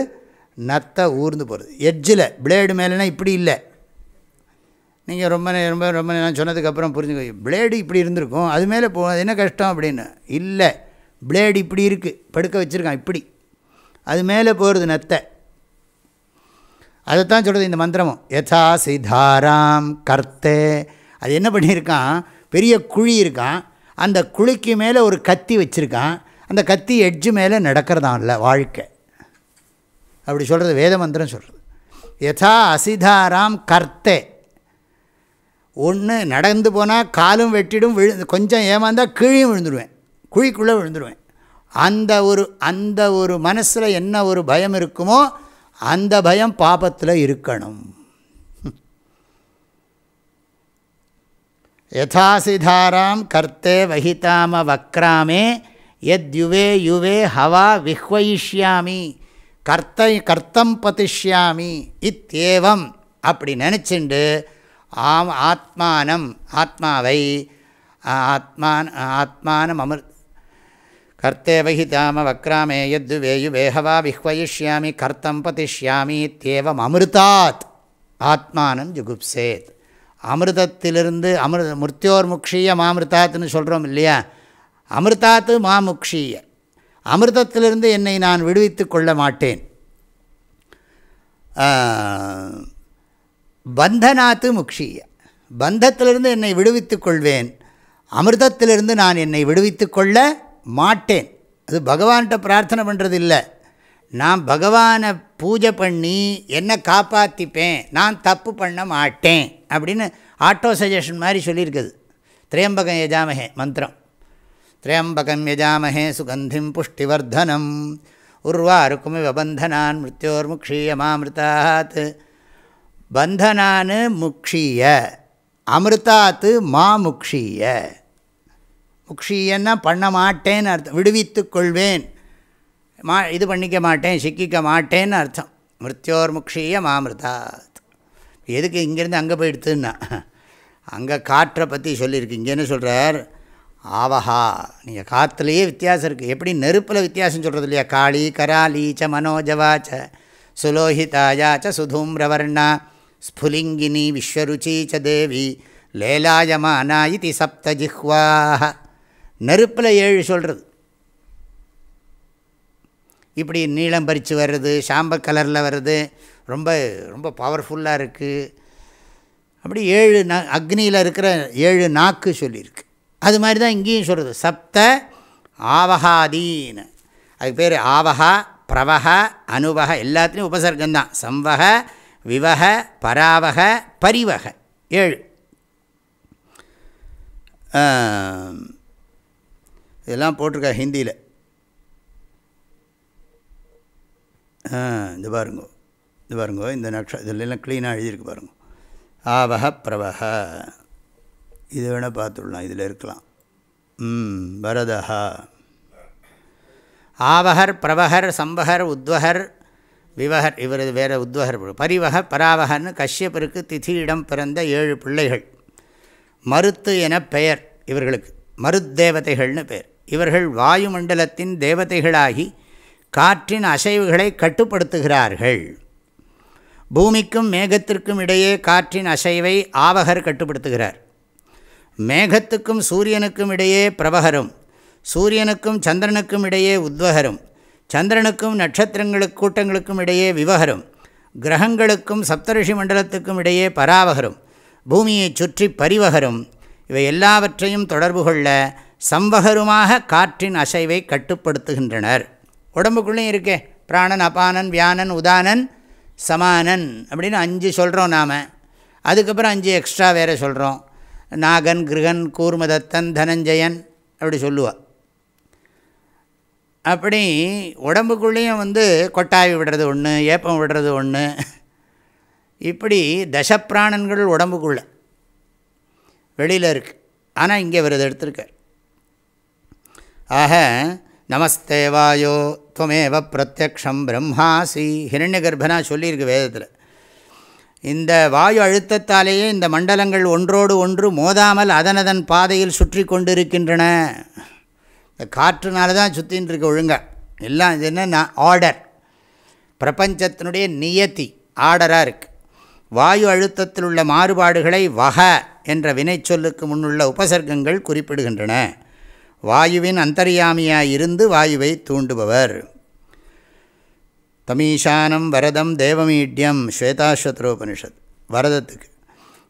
நத்தை ஊர்ந்து போகிறது. எட்ஜில் பிளேடு மேலேனா இப்படி இல்லை. நீங்கள் ரொம்ப ரொம்ப ரொம்ப நான் சொன்னதுக்கப்புறம் புரிஞ்சுக்கோ பிளேடு இப்படி இருந்திருக்கும் அது மேலே போ என்ன கஷ்டம் அப்படின்னு? இல்லை. பிளேடு இப்படி இருக்குது படுக்க வச்சுருக்கான் இப்படி. அது மேலே போகிறது நத்தை. அதுதான் சொல்கிறது இந்த மந்திரமும். யதா சிதாராம் கர்த்தே. அது என்ன பண்ணியிருக்கான்? பெரிய குழி இருக்கான். அந்த குழிக்கு மேலே ஒரு கத்தி வச்சுருக்கான். அந்த கத்தி எட்ஜு மேலே நடக்கிறதான் இல்லை வாழ்க்கை. அப்படி சொல்கிறது வேத மந்திரம் சொல்கிறது யதா அசிதாராம் கர்த்தே. ஒன்று நடந்து போனால் காலும் வெட்டிடும் விழு கொஞ்சம் ஏமாந்தால் கீழையும் விழுந்துடுவேன் குழிக்குள்ளே விழுந்துடுவேன் அந்த ஒரு அந்த ஒரு மனசில் என்ன ஒரு பயம் இருக்குமோ அந்த பயம் பாபத்தில் இருக்கணும். யதாசிதாராம் கர்த்தே வகிதாம வக்ராமே எத் யுவே யுவே ஹவா விஹ்வயிஷ்யாமி கர்த்தை கர்த்தம் பதிஷ்யாமி இத்தேவம் அப்படி நினச்சிண்டு ஆம் ஆத்மானம் ஆத்மாவை ஆத்மான் ஆத்மானம் அமிர் கர்த்தே தாம வக்ராமே எத்து வேயு வேகவா விஹ்வயிஷ்யாமி கர்த்தம் பதிஷ்யாமி இத்தேவம் அமிர்தாத் ஆத்மானம் ஜுகுப்சேத் அமிர்தத்திலிருந்து அமிர்த முர்த்தியோர் முக்ஷீய மாமிருத்தாத்துன்னு சொல்கிறோம் இல்லையா? அமிர்தாத்து மாமுக்ஷீய। அமிர்தத்திலிருந்து என்னை நான் விடுவித்து கொள்ள மாட்டேன். பந்தனாத்து முக்ஷிய। பந்தத்திலிருந்து என்னை விடுவித்து கொள்வேன்। அமிர்தத்திலிருந்து நான் என்னை விடுவித்து கொள்ள மாட்டேன். அது பகவான்கிட்ட பிரார்த்தனை பண்ணுறது இல்லை நான் பகவானை பூஜை பண்ணி என்னை காப்பாற்றிப்பேன் நான் தப்பு பண்ண மாட்டேன் அப்படின்னு ஆட்டோ சஜஷன் மாதிரி சொல்லியிருக்குது. திரையம்பகம் எஜாமகே மந்திரம். திரையம்பகம் எஜாமகே சுகந்திம் புஷ்டிவர்தனம். உருவாருக்குமி வபந்தனான் மிருத்யோர் முக்ஷீயமாமிருதாத். பந்தனான் முக்ஷீய அமிர்தாத்து மா முக்ஷீய பண்ண மாட்டேன்னு அர்த்தம். விடுவித்து கொள்வேன். மா இது பண்ணிக்க மாட்டேன் சிக்கிக்க மாட்டேன்னு அர்த்தம். மிருத்யோர் முக்ஷீய மாமிருதாத். எதுக்கு இங்கேருந்து அங்கே போயிடுத்துன்னா அங்கே காற்றை பற்றி சொல்லியிருக்கு. இங்கேன்னு சொல்கிறார் ஆவஹா நீங்கள் காற்றுலேயே வித்தியாசம் இருக்குது எப்படி நெருப்பில் வித்தியாசம் சொல்கிறது இல்லையா? காளி கராலீச்ச ச மனோஜவாச்ச சுலோஹிதாயாச்ச சுதூம்ரவர்ணா ஸ்புலிங்கினி விஸ்வருச்சி ச தேவி லேலாயமானா இது சப்தஜிஹ்வாக நெருப்பில் ஏழு சொல்கிறது இப்படி நீளம் பறித்து வர்றது சாம்ப கலரில் வர்றது ரொம்ப ரொம்ப பவர்ஃபுல்லாக இருக்குது அப்படி ஏழு நா அக்னியில் இருக்கிற ஏழு நாக்கு சொல்லியிருக்கு. அது மாதிரி தான் இங்கேயும் சொல்கிறது சப்த ஆவகாதீன் அதுக்கு பேர் ஆவகா பிரவக அனுபக எல்லாத்துலேயும் உபசர்க்கம்தான். சம்வக விவக பராவக பரிவக. ஏழு. இதெல்லாம் போட்டிருக்கா ஹிந்தியில். இது பாருங்கோ. இது பாருங்கோ இந்த நக்ஷ இதிலெல்லாம் க்ளீனாக எழுதியிருக்கு பாருங்க. ஆவக பிரவக இது வேணால் பார்த்துடலாம் இதில் இருக்கலாம். ம் வரதஹா ஆவகர் பிரவகர் சம்பகர் உத்வகர் விவகர் இவரது வேறு உத்வகர் பரிவக பராவகன்னு கஷ்யப்பருக்கு திதியிடம் பிறந்த ஏழு பிள்ளைகள். மருத்து என பெயர் இவர்களுக்கு. மருத்தேவதைகள்னு பெயர் இவர்கள் வாயுமண்டலத்தின் தேவதைகளாகி காற்றின் அசைவுகளை கட்டுப்படுத்துகிறார்கள். பூமிக்கும் மேகத்திற்கும் இடையே காற்றின் அசைவை ஆவகர் கட்டுப்படுத்துகிறார். மேகத்துக்கும் சூரியனுக்கும் இடையே பிரபகரும் சூரியனுக்கும் சந்திரனுக்கும் இடையே உத்வகரும் சந்திரனுக்கும் நட்சத்திரங்களுக்கு கூட்டங்களுக்கும் இடையே விவகரும் கிரகங்களுக்கும் சப்தரிஷி மண்டலத்துக்கும் இடையே பராவகரும் பூமியை சுற்றி பரிவகரும். இவை எல்லாவற்றையும் தொடர்பு கொள்ள சம்பகருமாக காற்றின் அசைவை கட்டுப்படுத்துகின்றனர். உடம்புக்குள்ளேயும் இருக்கே. பிராணன் அபானன் வியானன் உதானன் சமானன் அப்படின்னு அஞ்சு சொல்கிறோம் நாம். அதுக்கப்புறம் அஞ்சு எக்ஸ்ட்ரா வேறு சொல்கிறோம் நாகன் கிருகன் கூர்மதத்தன் தனஞ்சயன் அப்படி சொல்லுவாள் அப்படி உடம்புக்குள்ளேயும் வந்து கொட்டாவி விடுறது ஒன்று ஏப்பம் விடுறது ஒன்று இப்படி தசப்பிராணன்கள் உடம்புக்குள்ளே வெளியில் இருக்குது ஆனால் இங்கே அவர் எடுத்திருக்கார். ஆக நமஸ்தே வாயோ துவமேவ பிரத்யக்ஷம் பிரம்மாசி. ஹிரண்ய கர்ப்பனா சொல்லியிருக்கு வேதத்தில். இந்த வாயு அழுத்தத்தாலேயே இந்த மண்டலங்கள் ஒன்றோடு ஒன்று மோதாமல் அதனதன் பாதையில் சுற்றி கொண்டிருக்கின்றன. இந்த காற்றுனால தான் சுற்றின்னு இருக்க ஒழுங்காக எல்லாம் இது என்ன ஆர்டர் பிரபஞ்சத்தினுடைய நியத்தி ஆர்டராக இருக்குது வாயு அழுத்தத்தில் உள்ள மாறுபாடுகளை வக என்ற வினைச்சொல்லுக்கு முன்னுள்ள உபசர்க்கங்கள் குறிப்பிடுகின்றன. வாயுவின் அந்தர்யாமியாய் இருந்து வாயுவை தூண்டுபவர். தமீஷானம் வரதம் தேவமீட்யம் ஸ்வேதாஸ்வத்ரோபனிஷத். வரதத்துக்கு.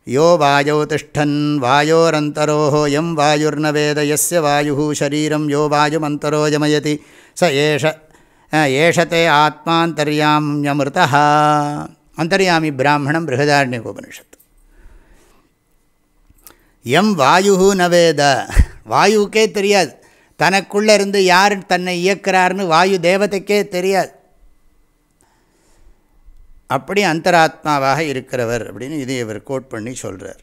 யோ வாயோ திஷ்டன் வாயோரந்தரோ எம் வாயுர்ன வேத எஸ்ய வாயு சரீரம் யோ வாயுமந்தரோ ஜமயதி ச ஏஷ ஏஷத்தை ஆத்மாந்தர்யாமியமிருதா அந்தர்யாமி பிராமணம் பிருகதாரண்யகோபனிஷத். எம் வாயு நவேத வாயுவுக்கே தெரியாது. தனக்குள்ளே இருந்து யார் தன்னை இயக்கிறார்னு வாயு தேவதைக்கே தெரியாது. அப்படி அந்தராத்மாவாக இருக்கிறவர் அப்படின்னு இதை இவர் கோட் பண்ணி சொல்கிறார்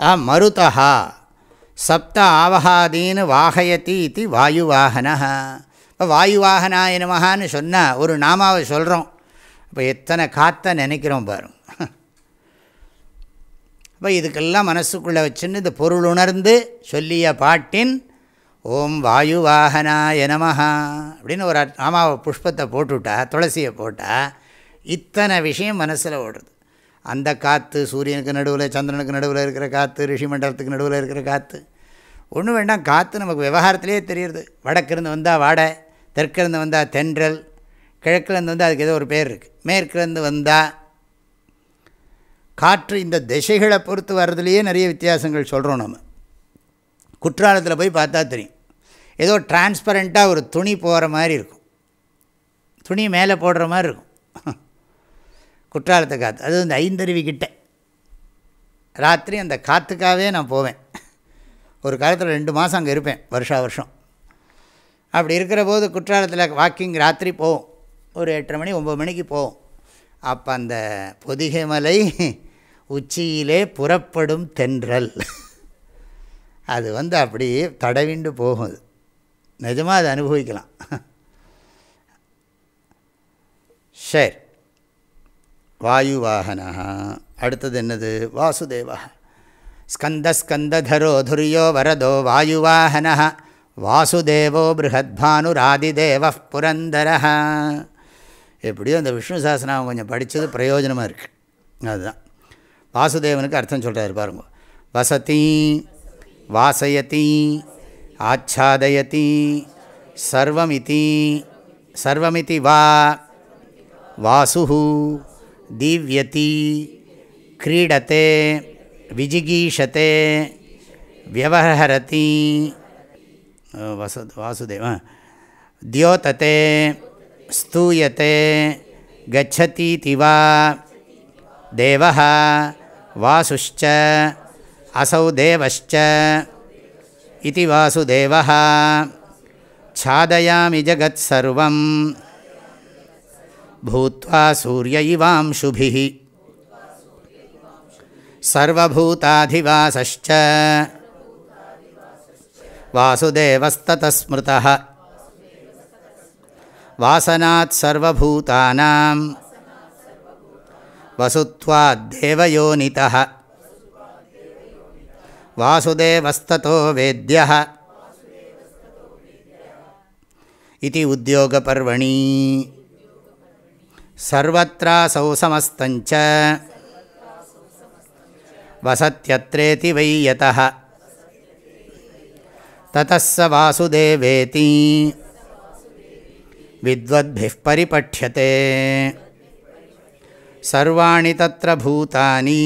ஆ மருதா சப்த ஆவகாதீன் வாகயதி இது வாயுவாகனா இப்போ வாயுவாகனாய என்னமகான்னு சொன்னால் ஒரு நாமாவை சொல்கிறோம் இப்போ எத்தனை காற்றை நினைக்கிறோம் பாருங்க அப்போ இதுக்கெல்லாம் மனசுக்குள்ளே வச்சுன்னு இந்த பொருள் உணர்ந்து சொல்லிய பாட்டின் ஓம் வாயு வாயுவாகனாய நமஹா அப்படின்னு ஒரு நாமாவை புஷ்பத்தை போட்டுவிட்டா துளசியை போட்டால் இத்தனை விஷயம் மனசில் ஓடுறது அந்த காற்று சூரியனுக்கு நடுவில் சந்திரனுக்கு நடுவில் இருக்கிற காற்று ரிஷி மண்டலத்துக்கு நடுவில் இருக்கிற காற்று ஒன்றும் வேண்டாம் காற்று நமக்கு விவகாரத்திலே தெரியுது. வடக்கிருந்து வந்தால் வாடை தெற்கிருந்து வந்தால் தென்றல் கிழக்கிலேருந்து வந்தால் அதுக்கு ஏதோ ஒரு பேர் இருக்குது மேற்கிலேருந்து வந்தால் காற்று இந்த திசைகளை பொறுத்து வர்றதுலேயே நிறைய வித்தியாசங்கள் சொல்கிறோம் நம்ம குற்றாலத்தில் போய் பார்த்தா தெரியும். ஏதோ டிரான்ஸ்பரண்ட்டாக ஒரு துணி போகிற மாதிரி இருக்கும். துணி மேலே போடுற மாதிரி இருக்கும். குற்றாலத்தை காற்று அது இந்த ஐந்தருவிக்கிட்ட ராத்திரி அந்த காற்றுக்காகவே நான் போவேன். ஒரு காலத்தில் ரெண்டு மாதம் அங்கே இருப்பேன் வருஷா வருஷம். அப்படி இருக்கிற போது குற்றாலத்தில் வாக்கிங் ராத்திரி போவோம். ஒரு எட்டரை மணி ஒம்பது மணிக்கு போவோம் அப்போ அந்த பொதிகை மலை உச்சியிலே புறப்படும் தென்றல். அது வந்து அப்படி தடவிண்டு போகும் அது நிஜமாக அதை அனுபவிக்கலாம். சரி. வாயுவாகனா. அடுத்தது என்னது? வாசுதேவா. ஸ்கந்தஸ்கந்தரோ துரியோ வரதோ வாயுவாகன. வாசுதேவோ பிருகத்பானுராதிதேவ புரந்தரா எப்படியோ இந்த விஷ்ணு சாஸ்திரம் கொஞ்சம் படித்தது பிரயோஜனமாக இருக்குது அதுதான். வாசுதேவனுக்கு அர்த்தம் சொல்கிறாரு பாருங்க. வசதி வாசயதி ஆச்சாதயதி சர்வமிதி சர்வமிதி வா வாசு தீவியதி கிரீடத்தை விஜிகீஷத்தை வியவஹரதி வச வாசுதேவ தியோதத்தை स्तूयते, गच्छतीति वा। देवः वासुश्च, असौ देवश्च इति वासुदेवः। छादयामि जगत्सर्वं भूत्वा सूर्य इवांशुभिः। सर्वभूताधिवासश्च, वासुदेवस्ततस्मृतः। वासनात् सर्वभूतानां वसुत्वाद्देवयोनितः वासुदेवस्ततो वेद्यः इति उद्योगपर्वणि सर्वत्रासौ समस्तञ्च वसत्यत्रेति वै यतः ततः स वासुदेवेति विद्वद्भिः परिपठ्यते सर्वाणि तत्र भूतानि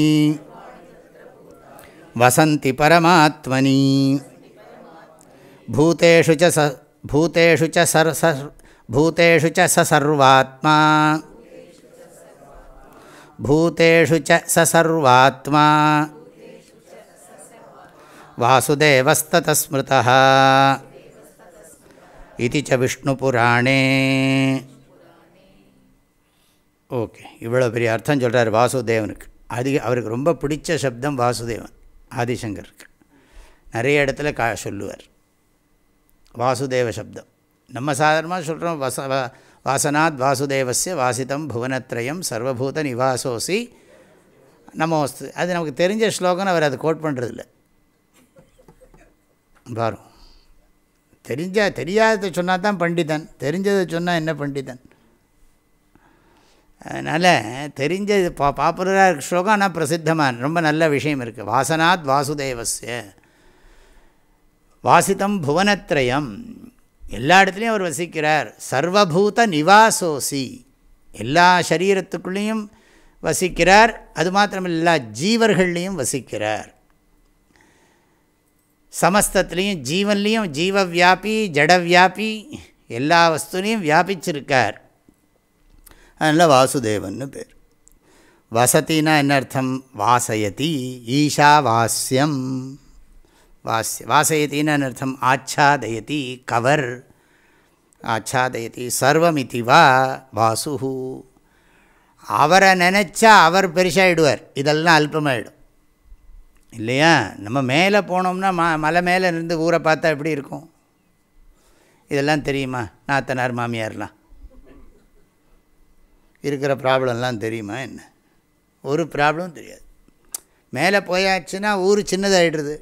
वसन्ति परमात्मनि भूतेषु च स भूतेषु च सर् भूतेषु च स सर्वात्मा भूतेषु च स सर्वात्मा वासुदेवस्ततस्मृतः இது ச விஷ்ணுபுராணே ஓகே இவ்வளோ பெரிய அர்த்தம் சொல்கிறார் வாசுதேவனுக்கு. அது அவருக்கு ரொம்ப பிடிச்ச சப்தம் வாசுதேவன் ஆதிசங்கருக்கு. நிறைய இடத்துல கா சொல்லுவார். வாசுதேவ சப்தம். நம்ம சாதாரணமாக சொல்கிறோம் வச வாசனாத் வாசுதேவசிய வாசித்தம் புவனத்ரயம் சர்வபூத நிவாசோசி நமோஸ்து. அது நமக்கு தெரிஞ்ச ஸ்லோகன் அவர் அது கோட் பண்ணுறதில்ல பாரு தெரிஞ்ச தெரியாததை சொன்னால் தான் பண்டிதன். தெரிஞ்சதை சொன்னால் என்ன பண்டிதன்? அதனால் தெரிஞ்சது பா பாப்புலராக இருக்க ஸ்லோகம் ஆனால் பிரசித்தமான ரொம்ப நல்ல விஷயம் இருக்குது வாசனாத் வாசுதேவஸ்ய. வாசிதம் புவனத்ரயம். எல்லா இடத்துலையும் அவர் வசிக்கிறார். சர்வபூத நிவாசோசி. எல்லா சரீரத்துக்குள்ளேயும் வசிக்கிறார். அது மாத்திரமில்ல எல்லா ஜீவர்கள்லேயும் வசிக்கிறார். சமஸ்தத்துலேயும் ஜீவன்லேயும் ஜீவவியாபி ஜடவியாபி எல்லா வஸ்துலேயும் வியாபிச்சிருக்கார். அதனால் வாசுதேவன்னு பேர். வசத்தின்னா என்ன அர்த்தம்? வாசயதி ஈஷா வாஸ்யம். வாஸ்ய வாசயத்தின்னு அர்த்தம்? ஆச்சாதயதி கவர். ஆச்சாதயதி சர்வமிதி வா வாசு அவரை நினச்சா அவர் பெருசாகிடுவார் இதெல்லாம் அல்பமாகிடும் இல்லையா? நம்ம மேலே போனோம்னா ம மலை மேலே இருந்து ஊரை பார்த்தா எப்படி இருக்கும்? இதெல்லாம் தெரியுமா? நாத்தனார் மாமியார்லாம். இருக்கிற ப்ராப்ளம்லாம் தெரியுமா என்ன? ஒரு ப்ராப்ளமும் தெரியாது. மேலே போயாச்சுன்னா ஊர் சின்னதாகிடுது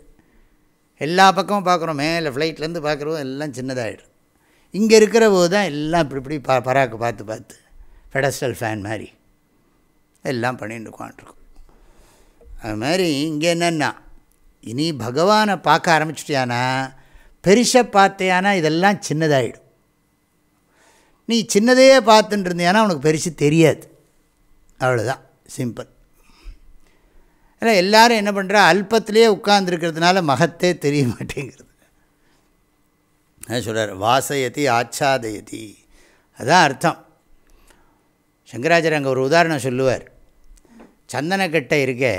எல்லா பக்கமும் பார்க்குறோம். மேலே ஃப்ளைட்லேருந்து பார்க்குறோம் எல்லாம் சின்னதாகிடும் இங்கே இருக்கிற போது தான் எல்லாம் இப்படி இப்படி பா பராக்கு பார்த்து பார்த்து ஃபெடஸ்டல் ஃபேன் மாதிரி எல்லாம் பண்ணிட்டு உட்காந்துருக்கும். அது மாதிரி இங்கே என்னென்னா இனி பகவானை பார்க்க ஆரம்பிச்சிட்டியானா பெருசாக பார்த்தியானா இதெல்லாம் சின்னதாகிடும் நீ சின்னதையே பார்த்துட்டு இருந்தியானா உனக்கு பெருசு தெரியாது. அவ்வளோதான் சிம்பிள். இல்லை எல்லோரும் என்ன பண்ணுறா அல்பத்திலே உட்கார்ந்துருக்கிறதுனால மகத்தே தெரிய மாட்டேங்கிறது. அதான் சொல்கிறார் வாசயதி ஆச்சாதயதி. அதுதான் அர்த்தம். சங்கராச்சாரிய அங்கே ஒரு உதாரணம் சொல்லுவார். சந்தனக்கட்டை இருக்கே.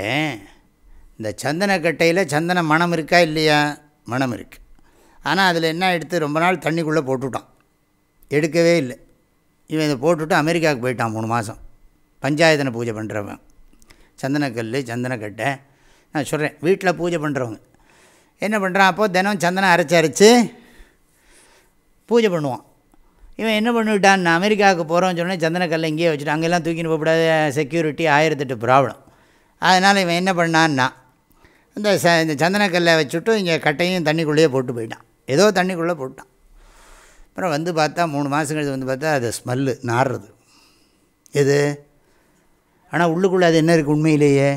இந்த சந்தனக்கட்டையில் சந்தன மனம் இருக்கா இல்லையா? மனம் இருக்குது ஆனால் அதில் என்ன எடுத்து ரொம்ப நாள் தண்ணிக்குள்ளே போட்டுவிட்டான் எடுக்கவே இல்லை. இவன் இதை போட்டுவிட்டு அமெரிக்காவுக்கு போயிட்டான் மூணு மாதம் பஞ்சாயத்தனை பூஜை பண்ணுறவன் சந்தனக்கல் சந்தனக்கட்டை. நான் சொல்கிறேன் வீட்டில் பூஜை பண்ணுறவங்க என்ன பண்ணுறான் அப்போது தினம் சந்தனம் அரைச்சி அரைச்சி பூஜை பண்ணுவான். இவன் என்ன பண்ணிவிட்டான்? நான் அமெரிக்காவுக்கு போகிறோன்னு சொன்னேன் சந்தனக்கல்லை இங்கேயே வச்சுட்டு அங்கெல்லாம் தூக்கின்னு போகக்கூடாது. செக்யூரிட்டி ஆயிரத்தெட்டு ப்ராப்ளம் அதனால் இவன் என்ன பண்ணான்னா இந்த ச இந்த சந்தனக்கல்லை வச்சுட்டு இங்கே கட்டையும் தண்ணிக்குள்ளேயே போட்டு போயிட்டான். ஏதோ தண்ணிக்குள்ளே போட்டான். அப்புறம் வந்து பார்த்தா மூணு மாதம் கழித்து வந்து பார்த்தா அது ஸ்மெல்லு நாடுறது எது? ஆனால் உள்ளுக்குள்ளே அது என்ன இருக்குது உண்மையிலேயே?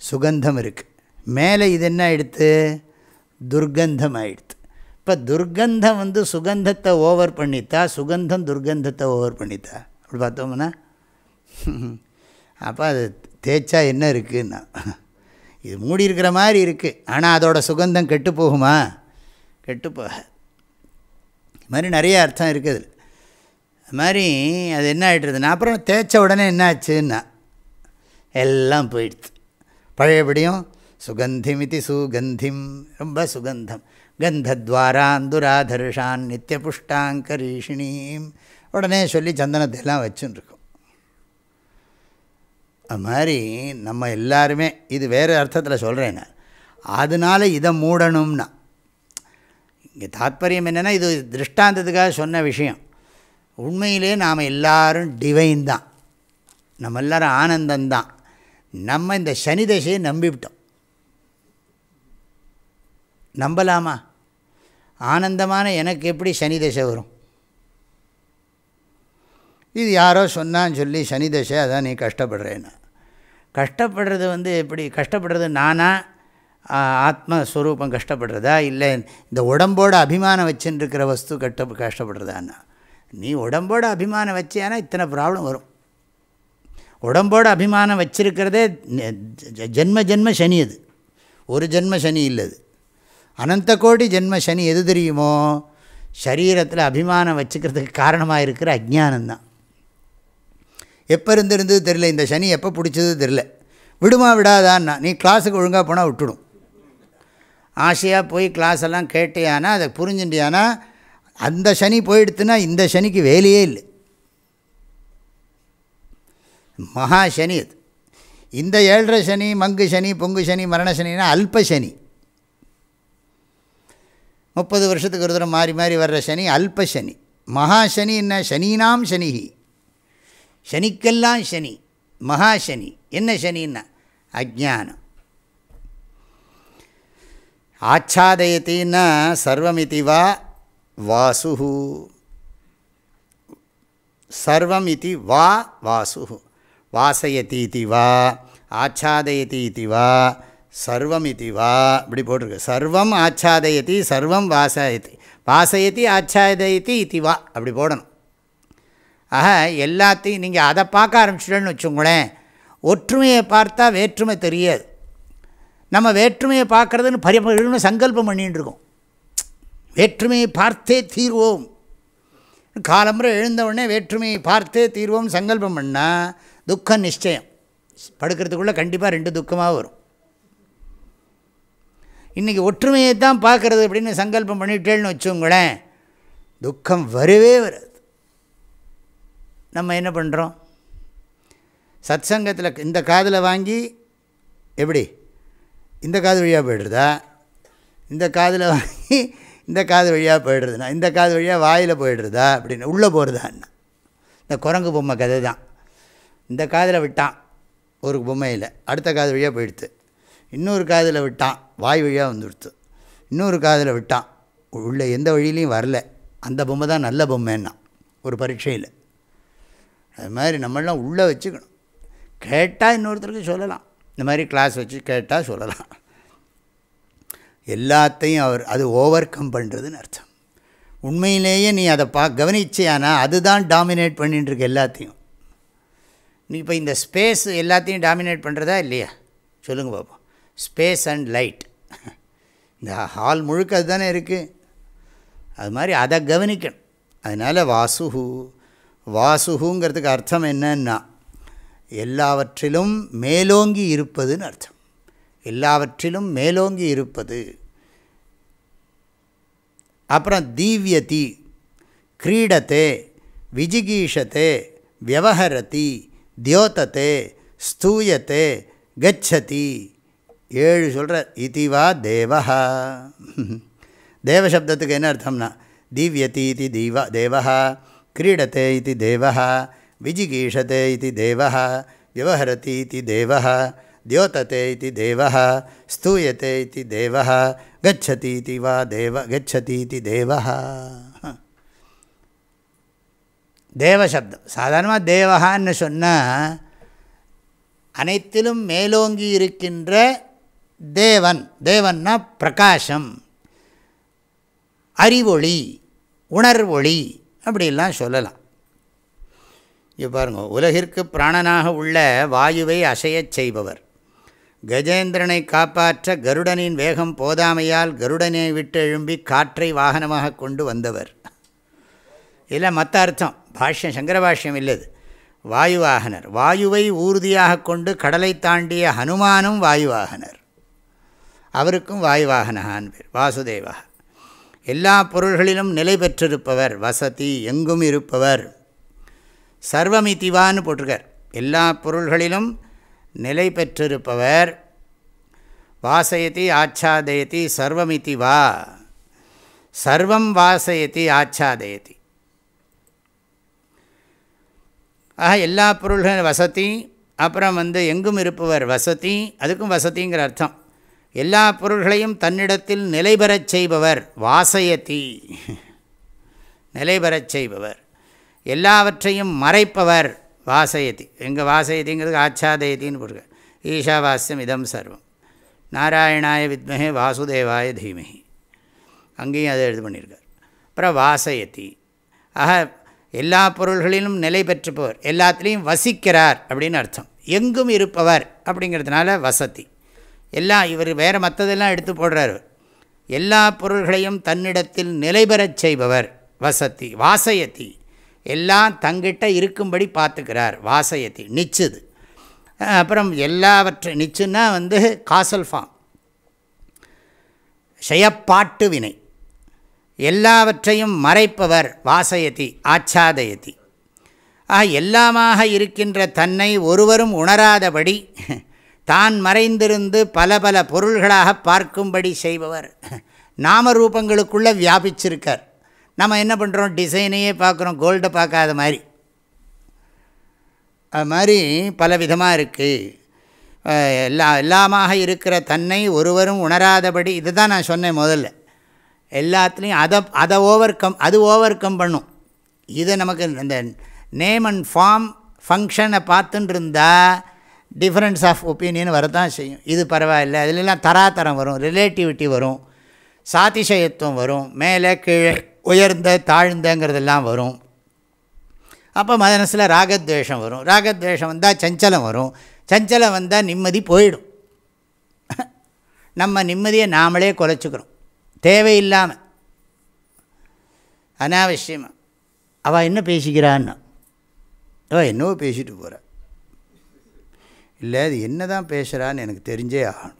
சுகந்தம் இருக்குது மேலே இது என்ன ஆகிடுத்து துர்கந்தம் ஆகிடுது இப்போ துர்கந்தம் வந்து சுகந்தத்தை ஓவர் பண்ணித்தா சுகந்தம் துர்கந்தத்தை ஓவர் பண்ணித்தா. அப்படி பார்த்தோம்னா அப்போ அது தேய்ச்சா என்ன இருக்குன்னா இது மூடி இருக்கிற மாதிரி இருக்குது ஆனால் அதோட சுகந்தம் கெட்டு போகுமா? கெட்டு போக இது மாதிரி நிறைய அர்த்தம் இருக்குது அது மாதிரி அது என்ன ஆகிட்டுருதுன்னா அப்புறம் தேய்ச்ச உடனே என்ன ஆச்சுன்னா எல்லாம் போயிடுது. பழையபடியும் சுகந்திமிதி சுகந்திம் ரொம்ப சுகந்தம். கந்தத்வாராந்துராதர்ஷான் நித்தியபுஷ்டாங்கரீஷினீம் உடனே சொல்லி சந்தனத்தை எல்லாம் வச்சுன்னு அது மாதிரி நம்ம எல்லாருமே இது வேறு அர்த்தத்தில் சொல்கிறேன் நான். அதனால் இதை மூடணும்னா இங்கே தாத்பரியம் என்னென்னா இது திருஷ்டாந்தத்துக்காக சொன்ன விஷயம். உண்மையிலே நாம் எல்லோரும் டிவைன் தான். நம்ம எல்லோரும் ஆனந்தந்தான். நம்ம இந்த சனி தசையை நம்பிவிட்டோம். நம்பலாமா? ஆனந்தமான எனக்கு எப்படி சனி தசை வரும்? இது யாரோ சொன்னான்னு சொல்லி சனி தசை அதான் நீ கஷ்டப்படுறேன்னு. கஷ்டப்படுறது வந்து எப்படி? கஷ்டப்படுறது நானா? ஆத்மஸ்வரூபம் கஷ்டப்படுறதா? இல்லை இந்த உடம்போட அபிமானம் வச்சுன்னு இருக்கிற வஸ்து கட்ட கஷ்டப்படுறதான்னா? நீ உடம்போட அபிமானம் வச்சியானா இத்தனை ப்ராப்ளம் வரும். உடம்போட அபிமானம் வச்சிருக்கிறதே ஜென்ம ஜென்ம சனி அது. ஒரு ஜென்ம சனி இல்லது. அனந்த கோடி ஜென்ம சனி எது தெரியுமோ? சரீரத்தில் அபிமானம் வச்சுக்கிறதுக்கு காரணமாக இருக்கிற அஜ்ஞானந்தான். எப்போ இருந்திருந்தது தெரில இந்த சனி எப்போ பிடிச்சது தெரில விடுமா விடாதான்னா நீ கிளாஸுக்கு ஒழுங்காக போனால் விட்டுடும். ஆசையாக போய் கிளாஸ் எல்லாம் கேட்டியானா அதை புரிஞ்சுட்டியானா அந்த சனி போயிடுத்துன்னா இந்த சனிக்கு வேலையே இல்லை. மகா சனி அது. இந்த ஏழரை சனி மங்கு சனி பொங்கு சனி மரண சனினா அல்ப சனி. முப்பது வருஷத்துக்கு ஒரு தூரம் மாறி மாறி வர்ற சனி அல்ப சனி மகா சனி என்ன? சனினாம் சனிகி சனிக்கெல்லாம் சனி. மகா சனி. என்ன சனின்னா? அஜானம் ஆச்சாதயத்தின்னா சர்வமிதி வா வாசு சர்வம் இது வா வாசு வாசயதி வா ஆச்சாதயதி வா சர்வம் இது வா இப்படி போட்டிருக்கு. சர்வம் ஆச்சாதயதி சர்வம் வாசயதி. வாசயதி ஆச்சாதயதி இது வா அப்படி போடணும். ஆக எல்லாத்தையும் நீங்கள் அதை பார்க்க ஆரம்பிச்சிட்டேன்னு வச்சுங்களேன் ஒற்றுமையை பார்த்தா வேற்றுமை தெரியாது. நம்ம வேற்றுமையை பார்க்குறதுன்னு பரிமன்னு சங்கல்பம் பண்ணிகிட்டு இருக்கோம். வேற்றுமையை பார்த்தே தீர்வோம். காலம்புரை எழுந்தவுடனே வேற்றுமையை பார்த்தே தீர்வோம் சங்கல்பம் பண்ணால் துக்கம் நிச்சயம். படுக்கிறதுக்குள்ளே கண்டிப்பாக ரெண்டு துக்கமாக வரும். இன்றைக்கி ஒற்றுமையை தான் பார்க்குறது அப்படின்னு சங்கல்பம் பண்ணிட்டேன்னு வச்சுங்களேன் துக்கம் வரவே வராது. நம்ம என்ன பண்ணுறோம் சத் சங்கத்தில் இந்த காதில் வாங்கி எப்படி? இந்த காது வழியாக போய்டுறதா? இந்த காதில் வாங்கி இந்த காது வழியாக போய்டுறதுனா இந்த காது வழியாக வாயில் போய்டுறதா? அப்படின்னு உள்ளே போகிறதான்னா இந்த குரங்கு பொம்மை கதை தான் இந்த காதில் விட்டான் ஒரு பொம்மையில் அடுத்த காது வழியாக போயிடுத்து இன்னொரு காதில் விட்டான் வாய் வழியாக வந்துடுத்து இன்னொரு காதில் விட்டான் உள்ளே எந்த வழியிலையும் வரல. அந்த பொம்மை தான் நல்ல பொம்மைன்னா ஒரு பரீட்சையில். அது மாதிரி நம்மளாம் உள்ளே வச்சுக்கணும். கேட்டால் இன்னொருத்தருக்கு சொல்லலாம். இந்த மாதிரி கிளாஸ் வச்சு கேட்டால் சொல்லலாம். எல்லாத்தையும் அவர் அது ஓவர் கம் பண்ணுறதுன்னு அர்த்தம். உண்மையிலேயே நீ அதை பா கவனிச்சியானா அதுதான் டாமினேட் பண்ணிட்டுருக்கு எல்லாத்தையும். நீ இப்போ இந்த ஸ்பேஸ் எல்லாத்தையும் டாமினேட் பண்ணுறதா இல்லையா? சொல்லுங்கள் பாப்பா ஸ்பேஸ் அண்ட் லைட் இந்த ஹால் முழுக்க அதுதானே இருக்குது அது மாதிரி அதை கவனிக்கணும். அதனால் வாசுகு வாசுகுங்கிறதுக்கு அர்த்தம் என்னன்னா எல்லாவற்றிலும் மேலோங்கி இருப்பதுன்னு அர்த்தம். எல்லாவற்றிலும் மேலோங்கி இருப்பது. அப்புறம் தீவியதி கிரீடத்தே விஜிகீஷத்தே வியவஹரதி தியோதத்தே ஸ்தூயத்தே கச்சதி. ஏழு சொல்கிறார் இதிவா தேவஹா. தேவசப்தத்துக்கு என்ன அர்த்தம்னா தீவியதி இது தீவா தேவஹா கிரீடத்தை இது தேவஹா விஜிகீஷத்தை இது தேவஹா விவஹரதி இது தேவஹா தியோதத்தை இது தேவஹா ஸ்தூயத்தை இது தேவஹா கச்சதி இது வா தேவ கச்சதி இது தேவஹா. தேவசப்தம் சாதாரணமாக தேவகான்னு சொன்னால் அனைத்திலும் மேலோங்கி இருக்கின்ற தேவன் தேவன்னா பிரகாசம் அறிவொளி உணர்வொளி அப்படிலாம் சொல்லலாம். இங்கே பாருங்க உலகிற்கு பிராணனாக உள்ள வாயுவை அசையச் செய்பவர். கஜேந்திரனை காப்பாற்ற கருடனின் வேகம் போதாமையால் கருடனை விட்டு எழும்பி காற்றை வாகனமாக கொண்டு வந்தவர். இல்லை மற்ற அர்த்தம். பாஷ்யம் சங்கரபாஷ்யம் இல்லது. வாயுவாகனர். வாயுவை ஊர்தியாக கொண்டு கடலை தாண்டிய ஹனுமானும் வாயுவாகனர். அவருக்கும் வாயுவாகனகான் பேர் வாசுதேவா. எல்லா பொருள்களிலும் நிலை பெற்றிருப்பவர் வசதி எங்கும் இருப்பவர். சர்வமிதிவான்னு போட்டிருக்கார். எல்லா பொருள்களிலும் நிலை பெற்றிருப்பவர். வாசயதி ஆச்சாதயதி சர்வமிதி வா சர்வம் வாசயதி ஆச்சாதயதி. ஆக எல்லா பொருள்களும் வசதி அப்புறம் வந்து எங்கும் இருப்பவர் வசதி அதுக்கும் வசதிங்கிற அர்த்தம். எல்லா பொருள்களையும் தன்னிடத்தில் நிலை பெறச் செய்பவர் வாசயதி. நிலை பெறச் செய்பவர். எல்லாவற்றையும் மறைப்பவர் வாசயதி. எங்கள் வாசயதிங்கிறது ஆச்சாதயத்தின்னு போடுங்க ஈஷாவாஸ்யம் இதம் சர்வம். நாராயணாய வித்மகே வாசுதேவாய தீமகி. அங்கேயும் அதை எழுது பண்ணியிருக்கார். அப்புறம் வாசயதி. ஆக எல்லா பொருள்களிலும் நிலை பெற்றுப்பவர். எல்லாத்துலேயும் வசிக்கிறார் அப்படின்னு அர்த்தம். எங்கும் இருப்பவர் அப்படிங்கிறதுனால வசதி. எல்லாம் இவர் வேறு மற்றதெல்லாம் எடுத்து போடுறார். எல்லா பொருள்களையும் தன்னிடத்தில் நிலை பெறச் செய்பவர் வசதி வாசயத்தி எல்லாம் தங்கிட்ட இருக்கும்படி பார்த்துக்கிறார் வாசயத்தி நிச்சுது. அப்புறம் எல்லாவற்றை நிச்சுன்னா வந்து காசல் ஃபார்ம் ஷயப்பாட்டு வினை. எல்லாவற்றையும் மறைப்பவர் வாசயதி ஆச்சாதயதி. ஆக எல்லாமாக இருக்கின்ற தன்னை ஒருவரும் உணராதபடி தான் மறைந்திருந்து பல பல பொருள்களாக பார்க்கும்படி செய்பவர். நாமரூபங்களுக்குள்ளே வியாபிச்சிருக்கார். நம்ம என்ன பண்ணுறோம் டிசைனையே பார்க்குறோம். கோல்டை பார்க்காத மாதிரி. அது மாதிரி பல விதமாக இருக்குது எல்லா எல்லாமாக இருக்கிற தன்னை ஒருவரும் உணராதபடி இதுதான் நான் சொன்னேன் முதல்ல. எல்லாத்துலேயும் அதை அதை ஓவர் கம் அது ஓவர் கம் பண்ணும். இதை நமக்கு இந்த நேம் அண்ட் ஃபார்ம் ஃபங்க்ஷனை பார்த்துட்டு இருந்தால் டிஃப்ரென்ஸ் ஆஃப் ஒப்பீனியன் வரதான் செய்யும். இது பரவாயில்ல. அதிலெல்லாம் தராதரம் வரும். ரிலேட்டிவிட்டி வரும். சாதிசயத்துவம் வரும். மேலே கீழே உயர்ந்த தாழ்ந்தங்கிறதெல்லாம் வரும். அப்போ மனசில் ராகத்வேஷம் வரும். ராகத்வேஷம் வந்தால் சஞ்சலம் வரும். சஞ்சலம் வந்தால் நிம்மதி போயிடும். நம்ம நிம்மதியை நாமளே குலைச்சிக்கிறோம். தேவையில்லாமல் அனாவசியமாக அவள் என்ன பேசிக்கிறான்னு? அவள் என்னவோ பேசிட்டு போகிறான் இல்லை அது என்ன தான் பேசுகிறான்னு எனக்கு தெரிஞ்சே ஆகணும்.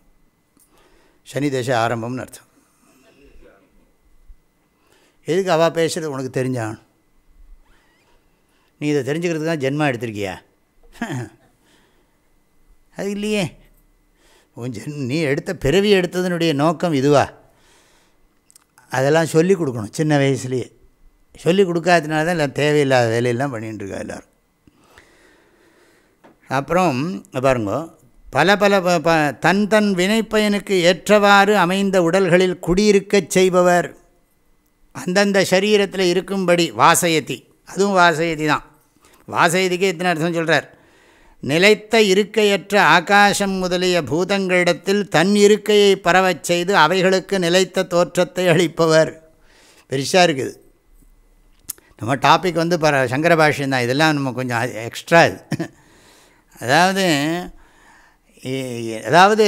சனி தசை ஆரம்பம்னு அர்த்தம். எதுக்கு அவள் பேசுகிறது உனக்கு தெரிஞ்சாகணும்? நீ இதை தெரிஞ்சுக்கிறதுக்கு தான் ஜென்மா எடுத்திருக்கியா? [laughs] அது இல்லையே. உன் ஜென் நீ எடுத்த பிறவி எடுத்ததுனுடைய நோக்கம் இதுவா? அதெல்லாம் சொல்லி கொடுக்கணும் சின்ன வயசுலேயே. சொல்லி கொடுக்காதனால தான் இல்லை தேவையில்லாத வேலையெல்லாம் பண்ணிகிட்டுருக்கா எல்லோரும். அப்புறம் பாருங்க பல பல ப தன் தன் வினைப்பயனுக்கு ஏற்றவாறு அமைந்த உடல்களில் குடியிருக்கச் செய்பவர். அந்தந்த சரீரத்தில் இருக்கும்படி வாசயதி. அதுவும் வாசயதி தான். வாசயதிக்கே இத்தனை அர்த்தம் சொல்கிறார் நிலைத்த இருக்கையற்ற ஆகாசம் முதலிய பூதங்களிடத்தில் தன் இருக்கையை பரவச் செய்து அவைகளுக்கு நிலைத்த தோற்றத்தை அளிப்பவர். பெருசாக இருக்குது. நம்ம டாபிக் வந்து பர சங்கர பாஷ்யம் தான். இதெல்லாம் நம்ம கொஞ்சம் எக்ஸ்ட்ரா இது. அதாவது அதாவது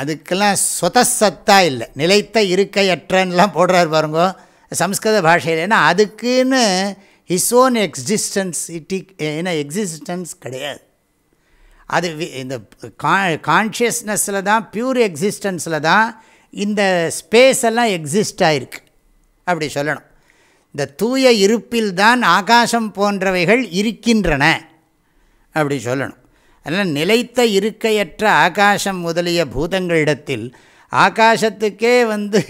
அதுக்கெல்லாம் சொத்தசத்தா இல்லை. நிலைத்த இருக்கையற்றன்னெலாம் போடுறாரு பாருங்க சம்ஸ்கிருத பாஷையில். ஏன்னா அதுக்குன்னு ஹிஸ் ஓன் எக்ஸிஸ்டன்ஸ் இட்டி ஏன்னா எக்ஸிஸ்டன்ஸ் கிடையாது. அது இந்த கா கான்ஷியஸ்னஸில் தான் பியூர் எக்ஸிஸ்டன்ஸில் தான் இந்த ஸ்பேஸ் எல்லாம் எக்ஸிஸ்ட் ஆகிருக்கு அப்படி சொல்லணும். இந்த தூய இருப்பில் தான் ஆகாசம் போன்றவைகள் இருக்கின்றன. அப்படி சொல்லணும். அதனால் நிலைத்த இருக்கையற்ற ஆகாசம் முதலிய பூதங்களிடத்தில் ஆகாசத்துக்கே வந்து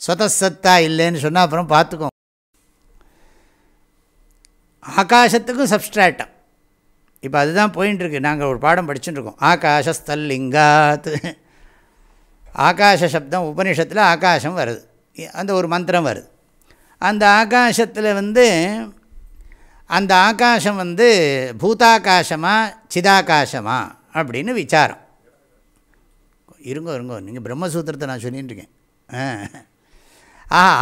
சொதசத்தா இல்லைன்னு சொன்னால் அப்புறம் பார்த்துக்கோம் ஆகாசத்துக்கும் சப்ஸ்ட்ராட்டம் இப்போ அதுதான் போயின்ட்டுருக்கு நாங்கள் ஒரு பாடம் படிச்சுட்டுருக்கோம். ஆகாஷஸ்தல்லிங்காத் ஆகாஷ சப்தம் உபனிஷத்தில் ஆகாசம் வருது. அந்த ஒரு மந்திரம் வருது. அந்த ஆகாசத்தில் வந்து அந்த ஆகாசம் வந்து பூதாகாசமா சிதாகாசமா அப்படின்னு விசாரம். இருங்கோ இருங்கோ நீங்கள் பிரம்மசூத்திரத்தை நான் சொல்லிட்டுருக்கேன் ஆ.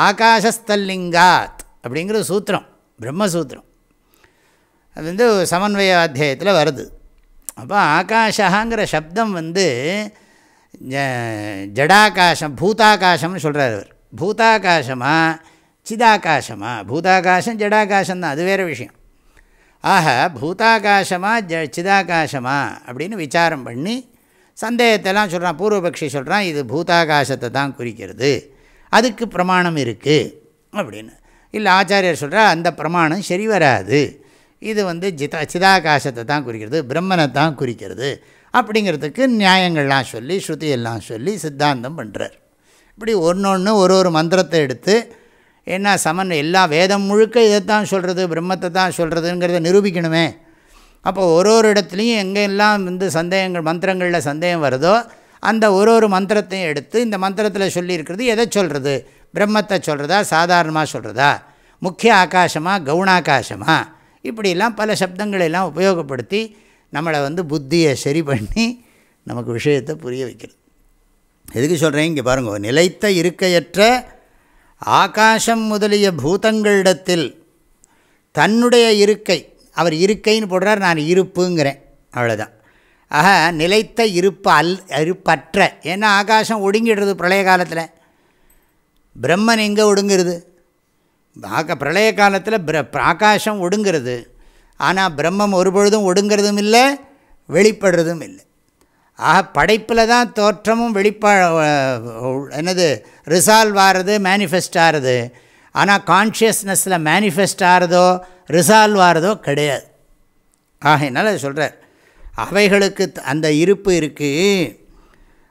ஆகாசஸ்தல்லிங்காத் அப்படிங்கிற சூத்திரம் பிரம்மசூத்திரம். அது வந்து சமன்வய அத்தியாயத்தில் வருது. அப்போ ஆகாஷாங்கிற சப்தம் வந்து ஜடாகாசம் பூதாகாசம்னு சொல்கிறார் அவர். பூதாகாசமா சிதாகாசமா? பூதாகாசம் ஜடாகாசம் தான் அது வேறு விஷயம். ஆக பூதாகாசமா ஜ சிதாகாசமா அப்படின்னு விசாரம் பண்ணி சந்தேகத்தெல்லாம் சொல்கிறான் பூர்வபக்ஷி சொல்கிறான் இது பூதாகாசத்தை தான் குறிக்கிறது. அதுக்கு பிரமாணம் இருக்குது அப்படின்னு. இல்லை ஆச்சாரியர் சொல்கிறார் அந்த பிரமாணம் சரி வராது. இது வந்து ஜிதா சிதாகாசத்தை தான் குறிக்கிறது பிரம்மனை தான் குறிக்கிறது அப்படிங்கிறதுக்கு நியாயங்கள்லாம் சொல்லி ஸ்ருதியெல்லாம் சொல்லி சித்தாந்தம் பண்ணுறார் இப்படி ஒன்று ஒன்று ஒரு ஒரு மந்திரத்தை எடுத்து என்ன சமன் எல்லா வேதம் முழுக்க இதைத்தான் சொல்கிறது பிரம்மத்தை தான் சொல்கிறதுங்கிறத நிரூபிக்கணுமே. அப்போ ஒரு ஒரு இடத்துலையும் எங்கெல்லாம் வந்து சந்தேகங்கள் மந்திரங்களில் சந்தேகம் வருதோ அந்த ஒரு ஒரு மந்திரத்தையும் எடுத்து இந்த மந்திரத்தில் சொல்லியிருக்கிறது எதை சொல்கிறது பிரம்மத்தை சொல்கிறதா சாதாரணமாக சொல்கிறதா முக்கிய ஆகாசமாக கவுனாகாசமாக இப்படிலாம் பல சப்தங்களெல்லாம் உபயோகப்படுத்தி நம்மளை வந்து புத்தியை சரி பண்ணி நமக்கு விஷயத்தை புரிய வைக்கிறது. எதுக்கு சொல்கிறேன் இங்கே பாருங்கள் நிலைத்த இருக்கையற்ற ஆகாசம் முதலிய பூதங்களிடத்தில் தன்னுடைய இருக்கை அவர் இருக்கைன்னு போடுறார் நான் இருப்புங்கிறேன் அவ்வளோதான் ஆக நிலைத்த இருப்பு அல் இருப்பற்ற. ஏன்னா ஆகாசம் ஒடுங்கிடுறது பிரளய காலத்தில். பிரம்மன் எங்கே ஒடுங்கிறது? ஆக பிரளய காலத்தில் பிர ஆகாசம் ஒடுங்கிறது. ஆனால் பிரம்மம் ஒரு பொழுதும் ஒடுங்கிறதும் இல்லை வெளிப்படுறதும் இல்லை. ஆக படைப்பில் தான் தோற்றமும் வெளிப்பா என்னது ரிசால்வ் ஆகிறது மேனிஃபெஸ்ட் ஆகிறது ஆனால் கான்ஷியஸ்னஸில் மேனிஃபெஸ்ட் ஆகிறதோ ரிசால்வ் ஆகிறதோ கிடையாது. ஆகையினால சொல்கிறார் அவைகளுக்கு அந்த இருப்பு இருக்குது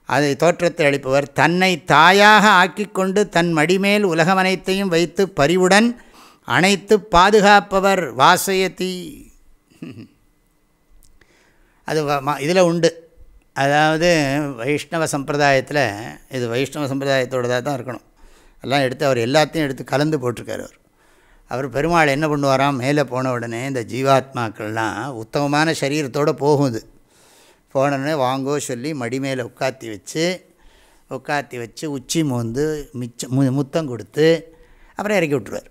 அதை தோற்றத்தை அளிப்பவர் தன்னை தாயாக ஆக்கிக்கொண்டு தன் மடிமேல் உலகமனைத்தையும் வைத்து பரிவுடன் அனைத்து பாதுகாப்பவர் வாசயத்தி அது இதில் உண்டு. அதாவது வைஷ்ணவ சம்பிரதாயத்தில் இது வைஷ்ணவ சம்பிரதாயத்தோடதாக தான் இருக்கணும். எல்லாம் எடுத்து அவர் எல்லாத்தையும் எடுத்து கலந்து போட்டிருக்கார் அவர். அவர் பெருமாள் என்ன பண்ணுவாராம் மேலே போன உடனே இந்த ஜீவாத்மாக்கள்லாம் உத்தமமான சரீரத்தோடு போகுது போனோடனே வாங்கோ சொல்லி மடி மேலே உட்காத்தி வச்சு உட்காத்தி வச்சு உச்சி மோந்து மிச்சம் மு முத்தம் கொடுத்து அப்புறம் இறக்கி விட்டுருவார்.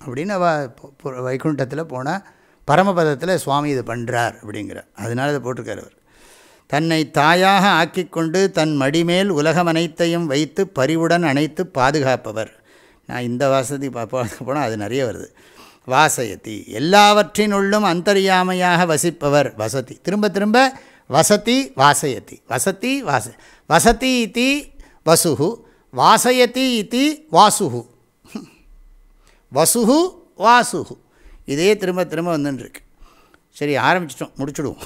அப்படின்னு வைகுண்டத்தில் போனால் பரமபதத்தில் சுவாமி இது பண்ணுறார் அப்படிங்கிறார். அதனால் இதை போட்டிருக்கார் அவர். தன்னை தாயாக ஆக்கிக்கொண்டு தன் மடிமேல் உலகம் அனைத்தையும் வைத்து பரிவுடன் அணைத்து பாதுகாப்பவர். நான் இந்த வசதி போனால் அது நிறைய வருது. வாசயத்தி எல்லாவற்றினுள்ளும் அந்தரியாமையாக வசிப்பவர் வசதி. திரும்ப திரும்ப வசதி வாசயத்தி வசதி வாச வசதி இத்தி வசுகு வாசயத்தி இத்தி வாசுகு வசுகு வாசுகு இதே திரும்ப திரும்ப வந்துட்டுருக்கு சரி ஆரம்பிச்சிட்டோம் முடிச்சுடுவோம்.